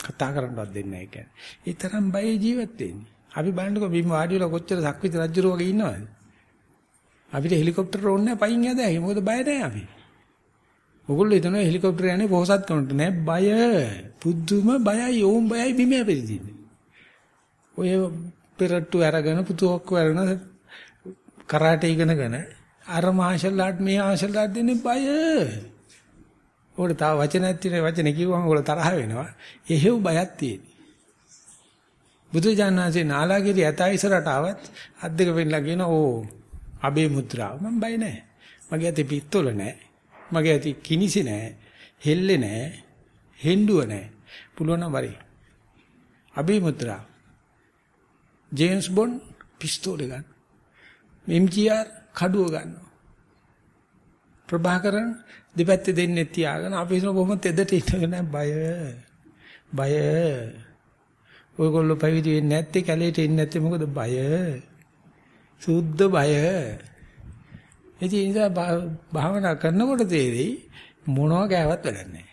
කතා කරන්නවත් දෙන්නේ නැහැ කියන්නේ. ඒ තරම් බය ජීවත් වෙන්නේ. අපි බලන්නකො බිම් වාඩි වෙලා කොච්චර සක්විති රජුරෝ වගේ ඉන්නවද? අපිට හෙලිකොප්ටර් ඕනේ නැහැ පයින් යදා. මොකද බය නැහැ අපි. ඔගොල්ලෝ හිතනවා හෙලිකොප්ටර් යන්නේ පොහසත් කනට නෑ බය. පුදුම බයයි ඕම් බයයි බිම ඇවිදින්නේ. ඔය පෙරට්ටු අරගෙන පුතුක්ක වරන කරාටේ ඉගෙනගෙන අර මාෂල්ලාට මේ ආෂල්ලාට දෙන්නේ බය. ඕකට තව වචනයක් තියෙන වචනේ කිව්වම ඕගොල්ලෝ තරහ වෙනවා. එහෙව් බයක් තියෙන්නේ. බුදුජානනාංශේ නාලාගිරි යතා ඉස්සරට ආවත් අත් දෙක වෙන්නලා කියන ඕ අබේ මුද්‍රාව මම බය නැහැ. මගේ අතේ පිත්තොල නැහැ. මගේ ඇති කිනිසි නෑ, හෙල්ලේ නෑ, හෙන්ඩුව නෑ. පුළුවන් නම් වරේ. අබේ මුත්‍රා. ජේම්ස් බොන්ඩ් පිස්තෝලේ ගන්න. එම්ජීආර් කඩුව ගන්නවා. ප්‍රභාකරන් දෙපැත්තේ දෙන්නේ තියාගෙන අපි හිතන කොහොමද එදට ඉන්නගෙන බය බය ඔයගොල්ලෝ පැවිදි වෙන්නේ නැත්තේ කැලේට එන්නේ නැත්තේ මොකද බය සුද්ධ බය ඉතින් ඒ නිසා භාවනා කරනකොට තේරෙයි මොනවා ගෑවත් වැඩක් නැහැ.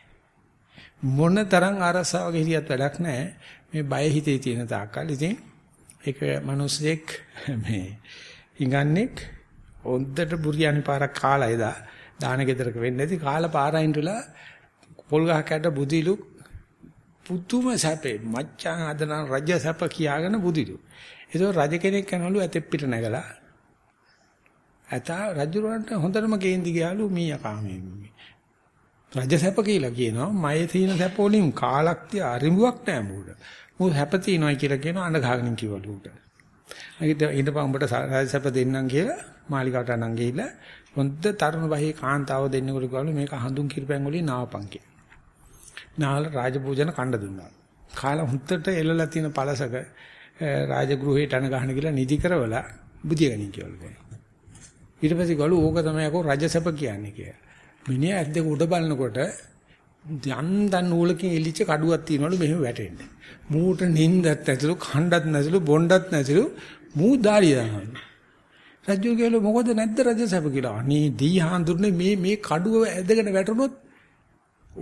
මොන තරම් අරසාවක හිරියත් වැඩක් නැහැ. මේ බය හිතේ තියෙන තාක්කල් ඉතින් ඒක මිනිස්සෙක් මේ ඉඟන්නේක් හොද්දට බුරියානි පාරක් කාලා එදා දාන ගෙදරක වෙන්නේ නැති කාලා පාරයින් වෙලා පොල් ගහක් යට බුදිලු පුතුම සැපේ මච්චන් අදන රජ සැප කියාගෙන බුදිලු. ඒක රජ කෙනෙක් කනවලු ඇතෙප් පිට නැගලා ඇතා රජුරවන්ට හොඳටම කේන්දි ගියාලු මීයා මේ රජසැප කියලා කියනවා මයේ තියෙන සැප වලින් කාලක් තියා අරිඹුවක් නෑ මූට. මූ හැප තියනවායි කියලා කියනවා අඬ ගහගෙන කිව්වලු උට. අනිත් ඊටපස්සේ උඹට රජසැප දෙන්නම් කියලා මාලිකාවට අනන් ගිහිල්ලා හොඳ තරුණ බහේ කාන්තාව දෙන්නෙකුට කිව්වලු මේක හඳුන් කිරිපැන් වලින් නාවපන් කියලා. නාල රාජපූජන කණ්ඩ දුන්නා. කාලා හුත්තට එළලා තියෙන පළසක රාජගෘහයට අන ගහන කියලා නිදි කරවලා බුදිය ගනින් කියලා. ඊට පස්සේ ගලු ඕක තමයි අකෝ රජසැප කියන්නේ කියලා. මිනිහා ඇස් දෙක උඩ බලනකොට යන්දන් නූලකින් එලිච්ච කඩුවක් තියනවලු මෙහෙම වැටෙන්නේ. මූට නින්දත් නැතිලු, කණ්ඩත් නැතිලු, බොණ්ඩත් නැතිලු මූ දාඩිය දානවා. රජු කියලා මොකද නැද්ද රජසැප කියලා. අනේ දී හාඳුරනේ මේ මේ කඩුව ඇදගෙන වැටුනොත්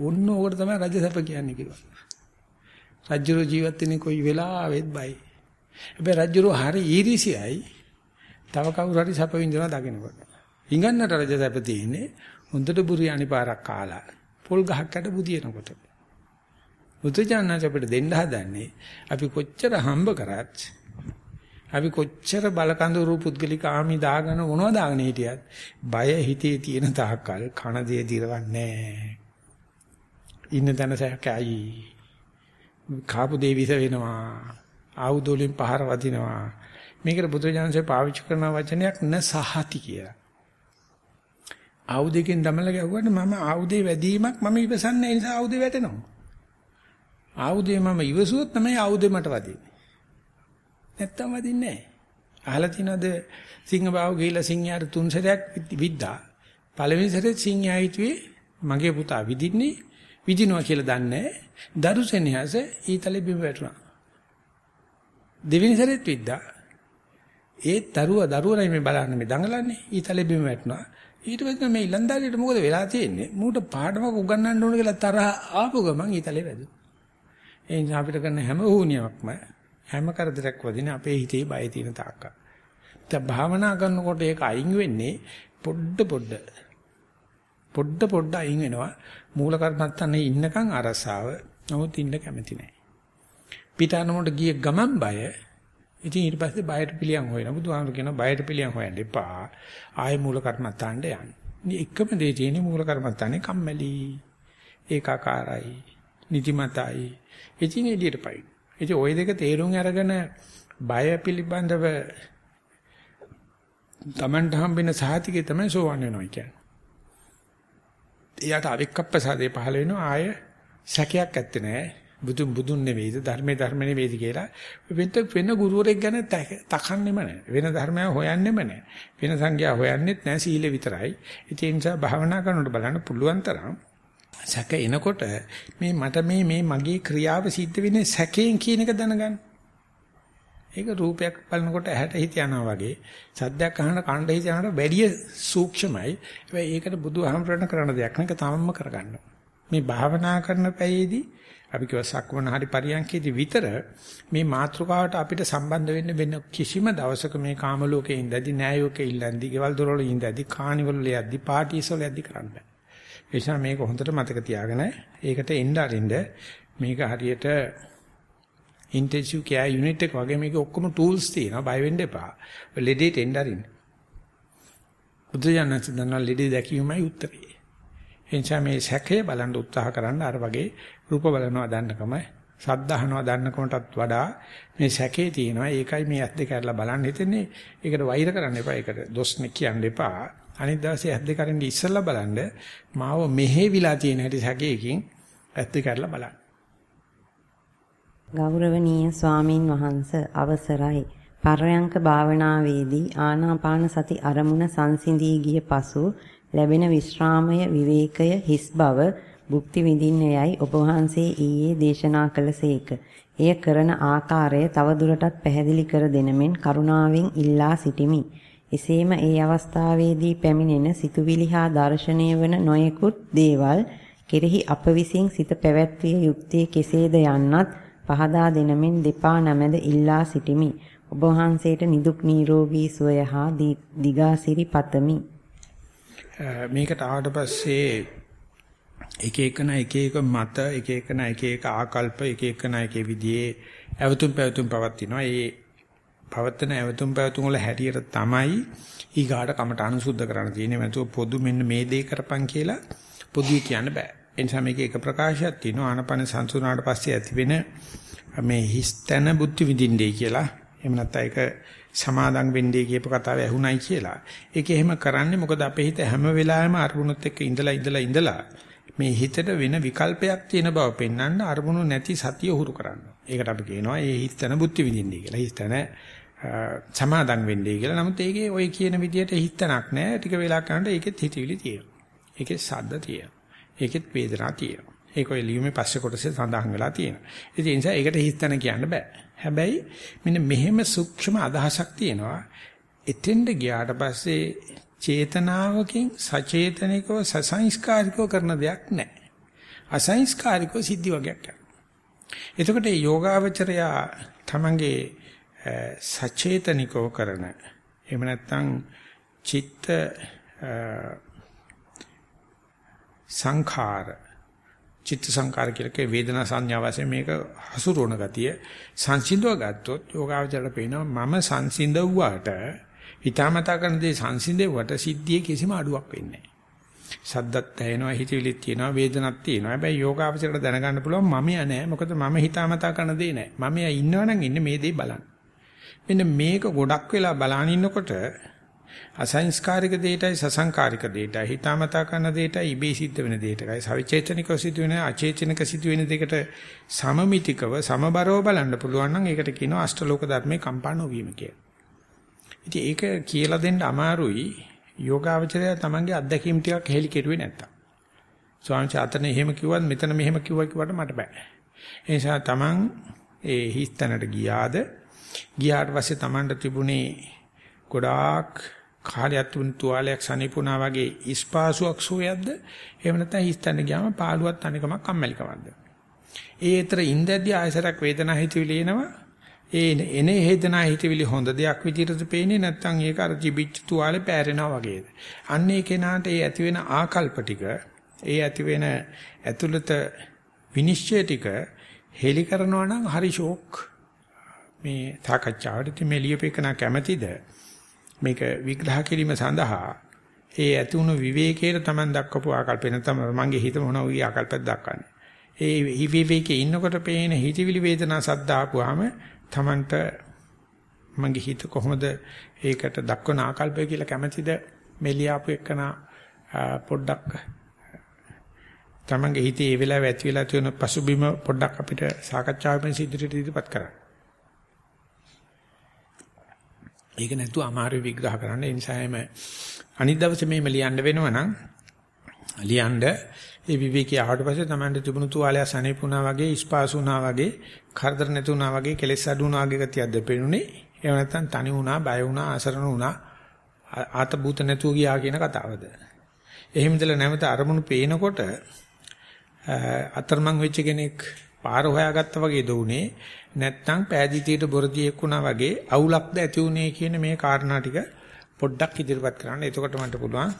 ඔන්න ඕකට තමයි රජසැප කියන්නේ කිව්වා. රජුර ජීවත් වෙන්නේ කොයි වෙලාවෙත් බයි. හැබැයි රජුර හරි ඊරිසියයි තව කවුරු හරි සැප විඳිනවා දකින්නකොට. ඉංගන්නට රජ සැප තියෙන්නේ හොඳට බුරියානි පාරක් කාලා. පොල් ගහක් යට බුදිනකොට. බුදුජානනාච අපිට දෙන්න හදන්නේ අපි කොච්චර හම්බ කරත් අපි කොච්චර බලකඳුරු පුද්ගලික ආමි දාගෙන මොනවද දාගෙන හිටියත් බය හිතේ තියෙන තාක්කල් කන දේ දිරවන්නේ ඉන්න තැන සැකයි කාපු දේ විස වෙනවා ආයුධ වලින් පහර වදිනවා මේකට බුදුරජාණන්සේ පාවිච්චි කරන වචනයක් න සහති කියලා. ආයුධයෙන් දමල ගැහුවට මම ආයුධේ වැදීමක් මම ඉවසන්නේ ඒ නිසා ආයුධේ වැටෙනවා. ආයුධේ මම ඉවසුවොත් තමයි ආයුධේ මට වදින්නේ. නැත්තම් වදින්නේ නැහැ. අහලා තියනද සිංහබාව ගිහිලා සිංහයාට තුන් සැරයක් විද්දා. පළවෙනි සැරේ සිංහයා හිතුවේ මගේ පුතා විදින්නේ විදිනවා කියලා දන්නේ. දරුසෙනෙහස ඊතලෙ බිම වැටුණා. දෙවෙනි සැරේත් විද්දා. ඒ දරුවා දරුවරයි මේ බලන්නේ මේ දඟලන්නේ ඊතලෙ බිම වැටුණා ඊට පස්සේ මේ ඉලන්දාරියට මොකද වෙලා තියෙන්නේ මූට පාඩමක් උගන්වන්න ඕන කියලා තරහ ආපු ගමන් ඊතලෙ වැදුනා ඒ නිසා අපිට කරන හැම වුණියක්ම හැම කරදරයක් වදින අපේ හිතේ බය තියෙන තාක්ක. දැන් භාවනා කරනකොට ඒක අයින් වෙන්නේ පොඩ පොඩ. පොඩ පොඩ අයින් වෙනවා. මූල කර්මත්තන්නේ ඉන්නකන් අරසාව. නමුත් ඉන්න කැමති නැහැ. පිටානමොට ගිය ගමන් බය. ඉතින් ඊට පස්සේ බයට පිළියම් හොයන. බුදුහාමර කියනවා බයට පිළියම් හොයන්න එපා. ආයේ මූල කර්මත්තන්ට යන්න. ඉතින් එකම දේ තියෙන්නේ මූල කර්මත්තන්නේ කම්මැලි. ඒකාකාරයි. නිදිමතයි. ඉතින් එළියට පයි. ඉතින් ওই දෙක තේරුම් අරගෙන බය පිළිබඳව Tamanට හම්බෙන සහතිකේ තමයි සෝවන් වෙනවා කියන්නේ. එයාට අවික්කප්පසාදේ පහළ වෙනවා ආය සැකයක් ඇත්තේ නැහැ. බුදුන් බුදුන් නෙවෙයිද ධර්මයේ ධර්ම නෙවෙයිද කියලා වෙන වෙන ගුරුවරයෙක් ගැන තකන්නෙම නැහැ. වෙන ධර්මයක් හොයන්නෙම නැහැ. වෙන සංඥා හොයන්නෙත් නැහැ සීල විතරයි. ඒ නිසා භාවනා කරනකොට බලන්න පුළුවන් තරම් සැක එනකොට මේ මට මේ මේ මගේ ක්‍රියාව සිද්ධ වෙන්නේ සැකයෙන් කියන එක දැනගන්න. ඒක රූපයක් බලනකොට ඇහැට හිත යනවා වගේ සද්දයක් අහන කණ්ඩ හිත යනකොට වැඩි සූක්ෂමයි. හැබැයි ඒකට බුදුහාමරණ කරන දෙයක් නේක තමන්ම කරගන්න. මේ භාවනා කරන පැයේදී අපි කිව්ව සක්මන හරි පරියන්කේදී විතර මේ මාත්‍රකාවට අපිට සම්බන්ධ වෙන්න වෙන කිසිම දවසක මේ කාම ලෝකේ ඉඳදී න්‍යායෝකේ ඉල්ලන්දි, ගෙවල් දොරවල ඉඳදී, කානිවල යද්දි, පාටිස් වල යද්දි කරන්න බෑ. ඒ නිසා මේක හොඳට මතක තියාගෙන ඒකට එන්න අරින්න මේක හරියට ඉන්ටෙන්සිව් කෙයාර් යුනිට් එක වගේ මේක ඔක්කොම ටූල්ස් තියෙනවා බය වෙන්න එපා. ලෙඩේට එන්න අරින්න. බුදුජානක දන්නා ලෙඩේ දැකීමයි උත්තරේ. එනිසා මේ සැකය බලන්න උත්සාහ කරන්න අර වගේ රූප බලනවා දන්නකම ශබ්ද අහනවා දන්නකමටත් වඩා මේ සැකේ තියෙනවා. ඒකයි මේ ඇස් දෙක අරලා බලන්න හිතෙන්නේ. ඒකට වෛර කරන්න එපා. ඒකට දොස් කියන්න එපා. අනිත් දවසේ ඇස් දෙක අරින්න ඉස්සෙල්ලා බලන්න මාව මෙහෙවිලා තියෙන හැටි සැකයකින් ඇස් දෙක අරලා බලන්න. ගෞරවනීය ස්වාමින් වහන්ස අවසරයි. පරයන්ක භාවනාවේදී ආනාපාන සති අරමුණ සංසිඳී ගිය පසු ලැබෙන විශ්‍රාමය විවේකය හිස් බව භුක්ති විඳින්නේයයි ඔබ වහන්සේ ඊයේ දේශනා කළසේක. එය කරන ආකාරය තවදුරටත් පැහැදිලි කර දෙනමින් කරුණාවෙන් ඉල්ලා සිටිමි. එසේම ඒ අවස්ථාවේදී පැමිණෙන සිතුවිලි හා දර්ශනීය වන නොයෙකුත් දේවල් කෙරෙහි අප විසින් සිත පැවැත්විය යුත්තේ කෙසේද යන්නත් පහදා දෙනමින් දෙපා නැමෙද ඉල්ලා සිටිමි. ඔබ වහන්සේට නිදුක් නිරෝගී සුවය හා දිගාසිරි පතමි. මේකට ආවට පස්සේ එක එකන එක එක මත එක එකන එක එක ආකල්ප එක එකන එක විදිහේ ඇවතුම් පැවතුම් පවත්ිනවා. ඒ පවත්තන ඇවතුම් පැවතුම් වල හැටියට තමයි ඊගාට කමට අනුසුද්ධ කරන්න තියෙන්නේ. මතුව පොදු මෙන්න මේ දේ කරපන් කියලා පොදුයි කියන්න බෑ. ඒ නිසා මේක එක ප්‍රකාශයක් තියෙනවා. ආනපන සංසුනාට පස්සේ ඇතිවෙන මේ හිස්තන බුද්ධ විදින්නේ කියලා. එහෙම නැත්නම් ඒක සමාදම් වෙන්නේ කියපු කතාව ඇහුණයි කියලා. ඒක එහෙම කරන්නේ මොකද අපේ හිත හැම වෙලාවෙම අරමුණුත් එක්ක ඉඳලා ඉඳලා ඉඳලා මේ හිතට වෙන විකල්පයක් තියෙන බව පෙන්වන්න අරමුණු නැති සතිය උහුරු කරන්න. ඒකට අපි කියනවා ඒ හිතන බුද්ධ විදින්නේ කියලා. හිතන සමාදම් වෙන්නේ කියලා. නමුත් ඒකේ ওই කියන විදියට හිතනක් නැහැ. ටික වෙලා කරනකොට ඒකෙත් හිතවිලි තියෙනවා. ඒකෙත් සද්ද තියෙනවා. ඒකෙත් වේදනා තියෙනවා. ඒක ඔය ලියුමේ පස්සේ කොටසේ සඳහන් වෙලා තියෙනවා. ඉතින් ඒ නිසා ඒකට හිතන කියන්න බෑ. හැබැයි මෙන්න මෙහෙම සූක්ෂම අදහසක් තියෙනවා. එතෙන්ද ගියාට පස්සේ චේතනාවකින් සචේතනිකව සසංස්කාරිකව කරන දෙයක් නැහැ. අසංස්කාරිකව සිද්ධි වගේක් කරනවා. එතකොට මේ යෝගාවචරයා තමන්ගේ සචේතනිකව කරන එහෙම නැත්නම් චිත්ත සංඛාර චිත්ත සංකාර කියලා වේදනා සංඥා වශයෙන් මේක හසුරුවන ගතිය සංසිඳව ගත්තොත් යෝගාවචරයට පේනවා මම සංසිඳවුවාට හිතාමතා කරන දේ සංසිඳෙව්වට සිද්ධියේ කිසිම අඩුවක් වෙන්නේ නැහැ. සද්දත් ඇහෙනවා හිතවිලිත් තියෙනවා වේදනක් තියෙනවා. හැබැයි යෝගාවචරයට දැනගන්න පුළුවන් මම ය නෑ. මොකද මම හිතාමතා කරන දේ නෑ. මම ය ඉන්නවනම් ඉන්නේ මේ දේ බලන්න. මෙන්න මේක ගොඩක් වෙලා බලන ඉන්නකොට අසංස්කාරික දෙයටයි සසංකාරික දෙයටයි හිතාමතා කරන දෙයටයි ඉබේ සිද්ධ වෙන දෙයටයි සවිචේතනිකව සිද්ධ වෙන අචේතනික සිද්ධ වෙන දෙයකට සමමිතිකව සමබරව බලන්න පුළුවන් නම් ඒකට කියනවා අෂ්ටලෝක ධර්මයේ කම්පා නොවීම කියලා. ඉතින් ඒක කියලා දෙන්න අමාරුයි යෝගාවචරය තමන්ගේ අත්දැකීම් ටිකක් හෙලි කෙරුවේ නැත්තම්. ස්වාමීන් වහන්සේ එහෙම කිව්වත් මෙතන මෙහෙම කිව්වා කිව්වට මට බෑ. ඒ නිසා තමන් ඒ හිස්තැනට ගියාද ගියාට පස්සේ තමන්ට තිබුණේ ගොඩාක් කාලයක් තුන් තුවාලයක් සනිපුණා වගේ ඉස්පාසුවක් සෝයද්ද එහෙම නැත්නම් හිස්තැන්න ගියාම පාළුවක් අනිකමක් කම්මැලිකමක්ද ඒ ඊතර ඉඳද්දී ආයසරක් වේදනා හිතවිලි එනවා. ඒ එන හේතනා හිතවිලි හොඳ දෙයක් විදිහටද පේන්නේ නැත්නම් ඒක අර ජිබිච්ච තුවාලේ පෑරෙනවා වගේද. අන්න ඒ කෙනාට ඒ ඇති වෙන ආකල්ප ටික, ඒ ඇති වෙන ඇතුළත විනිශ්චය ටික හෙලි කරනවා නම් හරි ෂෝක්. මේ තාකච්ඡාවට මේ ලියපෙකන කැමැතිද? මේක විග්‍රහ කිරීම සඳහා ඒ ඇති වුණු විවේකයේ Taman දක්වපු ආකල්ප නැත්නම් මගේ හිත මොන වගේ ආකල්පයක් දක්වන්නේ. ඒ විවේකයේ ඉන්නකොට පේන හිතවිලි වේදනා සද්ද ආපුවාම Tamanට මගේ හිත කොහොමද ඒකට දක්වන ආකල්පය කියලා කැමැතිද මෙලියාපු එකන පොඩ්ඩක් Tamanගේ හිතේ ඒ වෙලාවේ ඇති වෙලා තියෙන පසුබිම පොඩ්ඩක් අපිට සාකච්ඡාවෙන් ඉදිරියට ඉදිරිපත් කරන්න. ඒක නැතුව අමාරු විග්‍රහ කරන්න. ඒ නිසා එම අනිත් දවසේ මේම ලියන්න වෙනවා නම් ලියන්න. ඒ විවේකී ආවට පස්සේ Tamande තිබුණු තුවාලය සනීපුණා වගේ ස්පාසුණා වගේ කරදර නැතුණා වගේ කෙලෙස් අඩුණා වගේ ගතියක්ද පෙනුනේ එහෙම නැත්නම් තනි වුණා බය වුණා අසරණ වුණා ආත භූත නැතුව ගියා කියන කතාවද? එහෙම ඉඳලා නැවත අරමුණු පේනකොට අතරමං වෙච්ච කෙනෙක් පාර හොයාගත්තා වගේ දුනේ නැත්නම් පෑදීතියට බොරදියෙක් වුණා වගේ අවුලක්ද ඇති උනේ කියන මේ කාරණා ටික පොඩ්ඩක් ඉදිරිපත් කරන්න. එතකොට මට පුළුවන්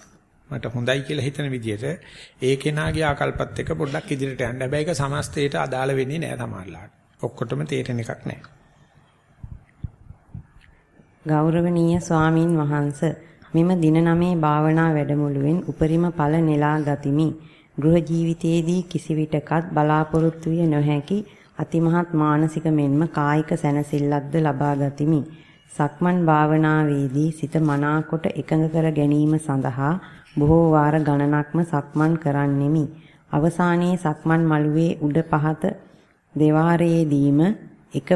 මට හොඳයි කියලා හිතන විදිහට ඒ කෙනාගේ ආකල්පත් එක්ක පොඩ්ඩක් ඉදිරියට යන්න. හැබැයි ඒක සමස්තයට අදාළ වෙන්නේ නෑ සමහරලාට. ඔක්කොටම තේරෙන එකක් නෑ. ගෞරවනීය ස්වාමින් වහන්ස මෙම දින නමේ භාවනා වැඩමුළුවෙන් උපරිම ඵල නෙලා ගතිමි. ගෘහ ජීවිතයේදී කිසිවිටකත් බලාපොරොත්තු විය නොහැකි අතිමහත් මානසික මෙන්ම කායික සැනසෙල්ලක්ද ලබා ගතිමි. සක්මන් භාවනාවේදී සිත මනාකොට එකඟ කර ගැනීම සඳහා බොහෝ වාර ගණනක්ම සක්මන් කරන්නෙමි. අවසානයේ සක්මන් මළුවේ උඩ පහත දෙවාරයේදීම එක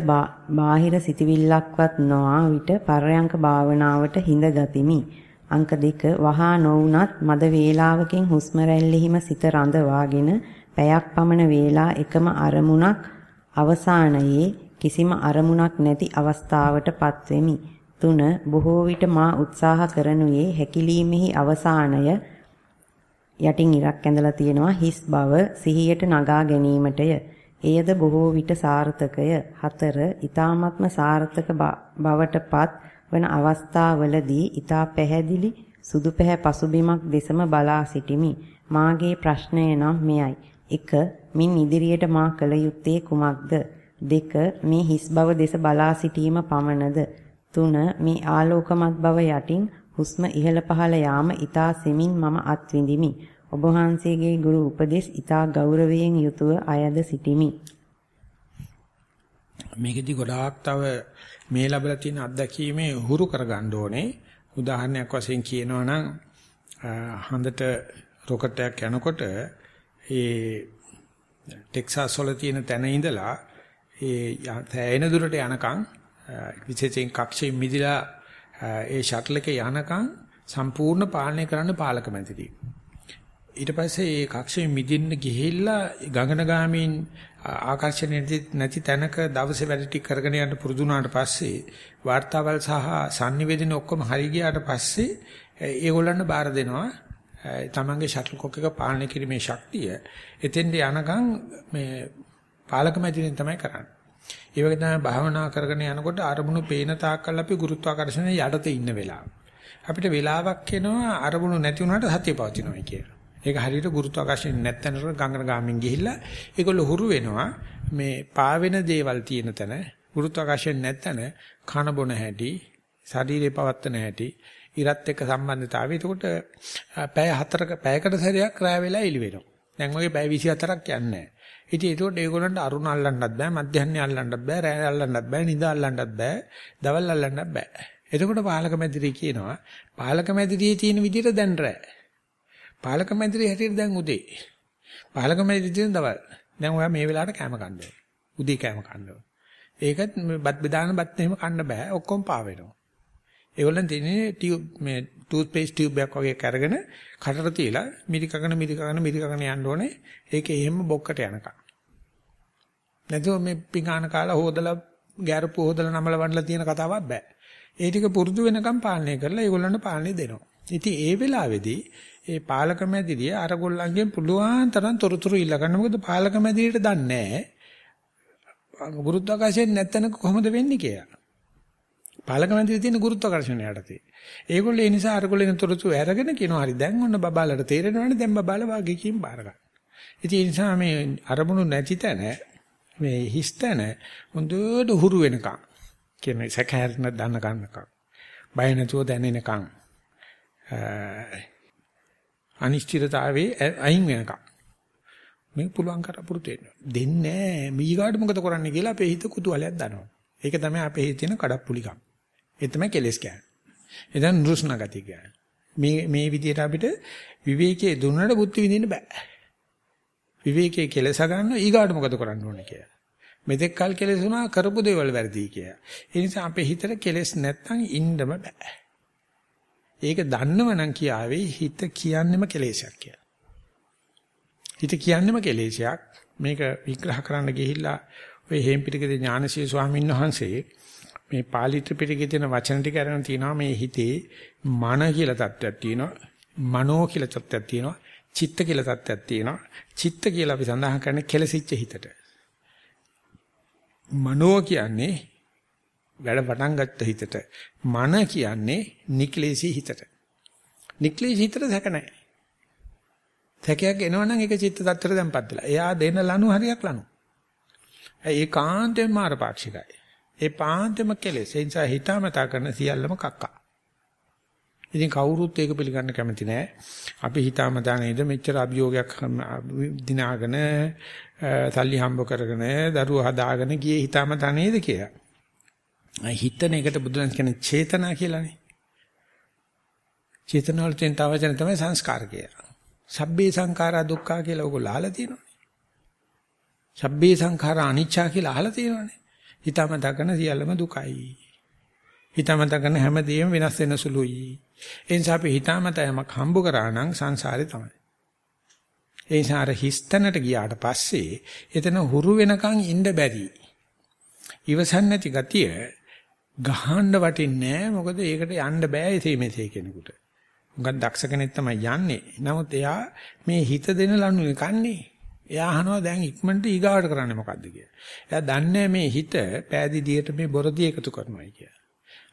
බාහිර සිතවිල්ලක්වත් නොආ විට පරයන්ක භාවනාවට හිඳ ගතිමි. අංක දෙක වහා නොවුනත් මද වේලාවකින් හුස්ම රැල්ලෙහිම සිත රඳවාගෙන පැයක් පමණ වේලා එකම අරමුණක් අවසානයේ කිසිම අරමුණක් නැති අවස්ථාවටපත් වෙමි. 3 බොහෝ විට මා උත්සාහ කරනුයේ හැකිලීමෙහි අවසානය යටින් ඉරක් ඇඳලා තියෙනවා හිස් බව සිහියට නගා ගැනීමටය. එයද බොහෝ විට සාර්ථකය. 4 ඊ타ත්ම සාර්ථක බවටපත් වන අවස්ථාවලදී ඊතා පැහැදිලි සුදු පැහැ පසුබිමක් දෙසම බලා සිටිමි. මාගේ ප්‍රශ්නය නම් මෙයයි. 1 මින් ඉදිරියට මා කළ යුත්තේ කුමක්ද? දෙක මේ හිස් බව දෙස බලා සිටීම පමණද? තුන මේ ආලෝකමත් බව යටින් හුස්ම ඉහළ පහළ යාම ඊතා සෙමින් මම අත්විඳිමි. ඔබ වහන්සේගේ ගුරු උපදෙස් ඊතා ගෞරවයෙන් යුතුව අයද සිටිමි. මේකෙදි ගොඩාක් තව මේ ලැබලා තියෙන අත්දැකීමේ හුරු කරගන්න ඕනේ. උදාහරණයක් වශයෙන් කියනවා නම් හඳට රොකට් එකක් යනකොට ඒ ටෙක්සාස් වල තියෙන තැන ඉඳලා ඒ තැයෙන දුරට යනකම් විශේෂයෙන් කක්ෂයෙන් මිදිලා ඒ ෂටල් එකේ යනකම් සම්පූර්ණ පාලනය කරන්න පාලක මැදිරි. ඊට පස්සේ ඒ කක්ෂයෙන් මිදින්න ගිහිල්ලා ගගනගාමීන් ආකර්ෂණය නැති තැනක දවසේ වැඩ ටික කරගෙන යන්න පුරුදු වුණාට පස්සේ වාර්තාවල් සහ sannivedana ඔක්කොම හරි ගියාට පස්සේ ඒගොල්ලන්ට බාර දෙනවා තමන්ගේ ෂටල් කොක් එක පාලනය කිරීමේ ශක්තිය එතෙන්ට යනකම් මේ පාලක මැදිරියෙන් තමයි කරන්නේ. ඒ වගේ තමයි භාවනා කරගෙන යනකොට අරමුණු පේන තාක්කල් අපි ගුරුත්වාකර්ෂණය යටතේ ඉන්න වෙලාව. අපිට වෙලාවක් එනවා අරමුණු නැති වුණාට සතිය පවතිනවා කියලා. ඒක හරියට ගුරුත්වාකර්ෂණය නැත්තනට ගංගන ගාමින් ගිහිල්ලා ඒගොල්ලෝ හුරු වෙනවා මේ පාවෙන දේවල් තියෙන තැන ගුරුත්වාකර්ෂණය නැත්තන කන බොන හැටි ශරීරේ පවත්තන හැටි ඉරත් එක්ක සම්බන්ධතාවය. එතකොට පැය 4ක පැයකට සැරයක් රැ වෙලා එළි වෙනවා. දැන් වගේ පැය 24ක් යන්නේ නැහැ. ඉතින් ඒකට ඒගොල්ලන්ට අරුණ අල්ලන්නත් බෑ, මධ්‍යහ්නේ අල්ලන්නත් බෑ, රෑ අල්ලන්නත් බෑ, නිදා අල්ලන්නත් බෑ, දවල් අල්ලන්නත් බෑ. එතකොට පාලක මැදිරිය කියනවා පාලක මැදිරියේ තියෙන විදිහට දැන් රෑ. පාලක මැදිරිය හැටියට දැන් උදේ. පාලක මැදිරිය තියෙන දවල්. දැන් ඔයා මේ වෙලාවට කැම කන්න උදේ කැම කන්න ඒකත් බත් බෙදාන බත් එහෙම කන්න බෑ. ඔක්කොම පා වෙනවා. ඒගොල්ලන් තියෙන්නේ ටියුබ් මේ ටූත් පේස්ට් ටියුබ් එකක් වගේ කරගෙන කටට තියලා මිරිකගෙන මිරිකගෙන මිරිකගෙන යන්න ඕනේ. ඒකේ එහෙම බොක්කට යනකම්. නැතුව මේ පිඟාන කාලා හොදලා ගැරපු හොදලා නමල වඩලා තියෙන කතාවක් බෑ. ඒ ටික පුරුදු වෙනකම් පාලනය කරලා ඒගොල්ලන්ට පාලනය දෙනවා. ඉතින් ඒ වෙලාවේදී ඒ පාලක මැදිරිය අර ගොල්ලන්ගෙන් පුළුවන් තරම් තොරතුරු ඉල්ල ගන්න. මොකද පාලක මැදිරියට දන්නේ නැහැ. ගුරුත්වාකර්ෂණය නැත්තනක කොහොමද වෙන්නේ කියලා. පාලක මැදිරියේ තියෙන ගුරුත්වාකර්ෂණය යටතේ. ඒගොල්ලෝ ඒ නිසා අරගොල්ලෝ තොරතුරු අරගෙන කියනවා හරි දැන් ඔන්න බබාලට තේරෙනවනේ දැන් බබාලා වාගේකින් බාර ගන්න. ඉතින් ඒ නිසා මේ අරමුණු නැති තැන මේ හිස්තැන හොඳට හුරු වෙනකම් කියන්නේ සැකහැරෙන දන්න ගන්නකම් බය නැතුව දැනෙනකම් අනිශ්චිතතාවයේ අයින් වෙනකම් මේක පුළුවන් කරපුරුත වෙන්න. දෙන්නේ නැහැ. මීගාඩ මොකද කරන්නේ කියලා අපේ හිත කුතුහලයක් දනවා. ඒක තමයි අපේ හිතේ තියෙන කඩප්පුලිකම්. ඒ තමයි කෙලස් කියන්නේ. එදන් නුරුස්නා ගතිය කියන්නේ. මේ මේ විදිහට අපිට විවේකයේ දුන්නට බුද්ධි විඳින්න බෑ. විවේකයේ කෙලස ගන්න ඊගාට මොකද කරන්න ඕනේ කියලා. මෙතෙක් කල් කෙලෙසුනා කරපු දේවල් වැරදි කියලා. ඒ නිසා අපේ හිතට කෙලස් නැත්තම් ඉන්නම බෑ. ඒක දන්නව නම් කියාවේ හිත කියන්නෙම කෙලෙසයක් කියලා. හිත කියන්නෙම කෙලෙසයක්. මේක විග්‍රහ කරන්න ගිහිල්ලා ඔය හේම්පිටිකේ ඥානසී ස්වාමීන් වහන්සේ මේ පාලි ත්‍රිපිටකයේ තියෙන වචන ටික අරගෙන තිනවා මේ හිතේ මන කියලා තත්ත්වයක් තියෙනවා මනෝ කියලා තත්ත්වයක් තියෙනවා චිත්ත කියලා තත්ත්වයක් තියෙනවා. චිත්ත කියලා අපි සඳහන් කරන්නේ කෙලසිච්ච හිතට. මනෝ කියන්නේ වැඩ පටන් ගත්ත හිතට. මන කියන්නේ නික්ලේශී හිතට. නික්ලේශී හිතට සැක නැහැ. සැකයක් එනවනම් ඒක චිත්ත tattර දැන්පත් වෙලා. එයා දෙන ලනු හරියක් ලනු ඒකාන්තයෙන්ම අරපාක්ෂිකයි ඒ පාන්තෙම කෙලෙස් ඒ නිසා හිතාමතා කරන සියල්ලම කක්කා ඉතින් කවුරුත් ඒක පිළිගන්න කැමති නෑ අපි හිතාමතා නේද මෙච්චර අභියෝගයක් දිනාගෙන සල්ලි හම්බ කරගෙන දරුවෝ හදාගෙන ගියේ හිතාමතා නේද කියලා හිතන එකට බුදුන් කියන්නේ චේතනා කියලානේ. චේතන වල තියෙන තව වචන තමයි සංස්කාර කියලා. සබ්බේ සංඛාරා දුක්ඛා කියලා ඔයගොල්ලෝ අහලා තියෙනවනේ. සබ්බේ සංඛාරා අනිච්චා කියලා අහලා තියෙනවනේ. හිතමතා කරන සියල්ලම දුකයි. හිතමතා කරන හැමදේම වෙනස් වෙන සුළුයි. ඒ නිසා අපි හිතමතා යමක් හම්බ කරා නම් සංසාරේ තමයි. ඒ නිසා අර හිස්තැනට ගියාට පස්සේ එතන හුරු වෙනකන් ඉන්න බැරි. ඉවසන් නැති ගතිය ගහන්න වටින්නේ නැහැ මොකද ඒකට යන්න බෑ එසේ මෙසේ කෙනෙකුට. උඟක් දක්ෂ කෙනෙක් තමයි යන්නේ. නමුත් එයා මේ හිත දෙන ලණුනේ කන්නේ. එයා අහනවා දැන් ඉක්මනට ඊගාවට කරන්නේ මොකද්ද කියලා. එයා දන්නේ මේ හිත පෑදීදියට මේ බොරදී එකතු කරනවායි කියලා.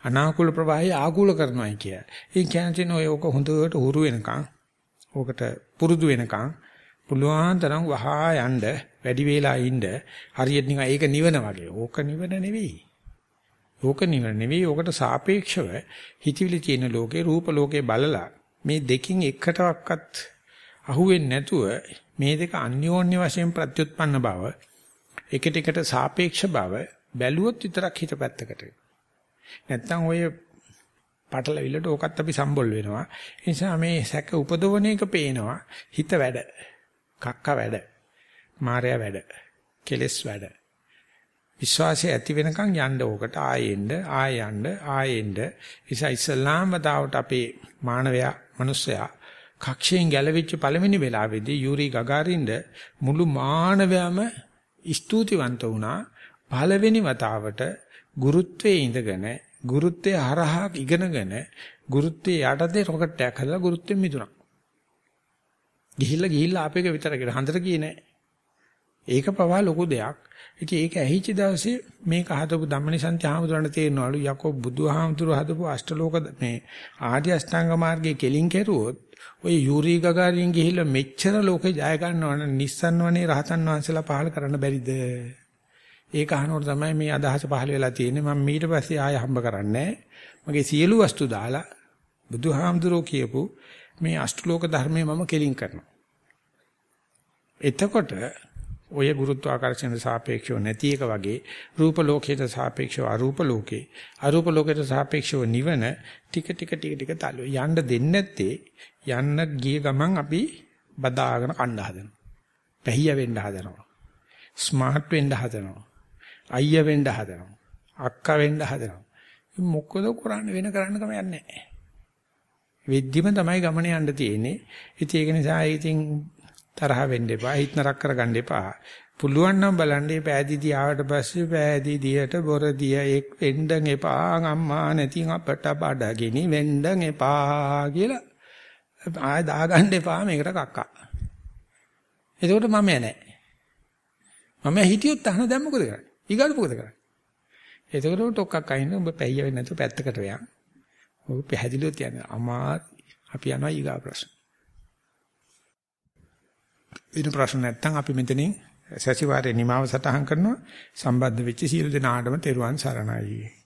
අනාකූල ප්‍රවාහය ආකූල කරනවායි කියලා. ඒ කියන්නේ ඔය ඔක හොඳට හුරු වෙනකන් ඕකට පුරුදු වෙනකන් පුළුවන් තරම් වහා යන්න වැඩි වේලා ඉන්න හරියට නිකන් ඒක නිවන වගේ. ඕක නිවන නෙවෙයි. ඕක නිවන නෙවෙයි ඕකට සාපේක්ෂව හිතවිලි තියෙන ලෝකේ රූප ලෝකේ බලලා මේ දෙකින් එකටවත් අහුවෙන්නේ නැතුව මේ දෙක අන්‍යෝන්‍ය වශයෙන් ප්‍රත්‍යুৎපන්න බව එකට එකට සාපේක්ෂ බව බැලුවොත් විතරක් හිත පැත්තකට. නැත්තම් ඔය පටලවිල්ලට ඕකත් අපි සම්බොල් වෙනවා. ඒ නිසා මේ සැක උපදවන එක පේනවා. හිත වැඩ. කක්ක වැඩ. මායя වැඩ. කෙලස් වැඩ. විශ්වාසය ඇති වෙනකන් යන්න ඕකට ආයෙන්න ආයෙන්න ආයෙන්න ඉතින් ඉස්ලාම් වතාවට අපේ මානවයා මිනිස්සයා කක්ෂයෙන් ගැලවිච්ච පළවෙනි වෙලාවේදී යූරි ගගාරින්ද මුළු මානවයාම ස්තුතිවන්ත වුණා පළවෙනි වතාවට ගුරුත්වයේ ඉඳගෙන ගුරුත්වයේ හරහා ඉගෙනගෙන ගුරුත්වයේ යටතේ රොකට් එකක් හදලා ගුරුත්වයෙන් මිදුණා. ගිහිල්ලා ගිහිල්ලා ආපේක විතරක් හඳට ගියේ නෑ. ඒක පවා ලොකු දෙයක්. ඉතින් ඒක ඇහිච්ච දවසේ මේක හදපු ධම්මනිසන්ති හාමුදුරන්ට තේරෙනවලු යකෝ බුදුහාමුදුර හදපු අෂ්ටලෝක මේ ආර්ය අෂ්ටාංග මාර්ගයේ කෙලින් කෙරුවොත් ඔය යූරි ගගාරින් ගිහිල්ලා මෙච්චර ලෝකේ ජය ගන්නවන නිස්සන් වනේ රහතන් වහන්සේලා පහල කරන්න බැරිද? ඒක අහනකොට තමයි මේ අදහස පහල වෙලා තියෙන්නේ. මම ඊට පස්සේ ආය හම්බ කරන්නේ මගේ සියලු වස්තු දාලා බුදුහාමුදුරෝ කියපු මේ අෂ්ටලෝක ධර්මයේ මම කෙලින් කරනවා. එතකොට ඔය ගුරුත්වාකර්ෂණයට සාපේක්ෂව නැති එක වගේ රූප ලෝකයට සාපේක්ෂව අරූප ලෝකේ අරූප ලෝකයට සාපේක්ෂව නිවන ටික ටික ටික ටික තල යන්න දෙන්නේ නැත්තේ යන්න ගිය ගමන් අපි බදාගෙන කණ්ඩ හදනවා. පැහිය වෙන්න හදනවා. ස්මාර්ට් වෙන්න හදනවා. අයියා වෙන්න හදනවා. අක්කා වෙන්න හදනවා. මොකද කරන්නේ වෙන කරන්න කම යන්නේ නැහැ. වෙද්දිම තමයි ගමන යන්න තියෙන්නේ. ඉතින් ඒක නිසා ඉතින් තරහ වෙන්න එපා. හිත නරක කරගන්න එපා. පුළුවන් නම් බලන්න මේ පෑදීදී ආවට පස්සේ පෑදීදියට බොරදිය එක් වෙන්නන් එපා. අම්මා නැතිනම් අපට බඩගිනි වෙන්නන් එපා කියලා ආය දාගන්න එපා මේකට කක්කා. එතකොට මම නැහැ. මම හිටියොත් අහන දැන් මොකද කරන්නේ? ඊගාට මොකද කරන්නේ? එතකොට ටොක්ක්ක් අයින්න ඔබ පැయ్య වෙන්නේ නැතුව පැත්තකට යන්න. ඔබ පැහැදිලිව තියන්න. අමා අපි යනවා ඊගා ප්‍රශ්න. වෙන ප්‍රශ්න නැත්නම් අපි මෙතනින් සැසිවාරේ නිමාව සටහන් කරනවා. සම්බන්ධ වෙච්ච සියලු දෙනාටම තෙරුවන් සරණයි.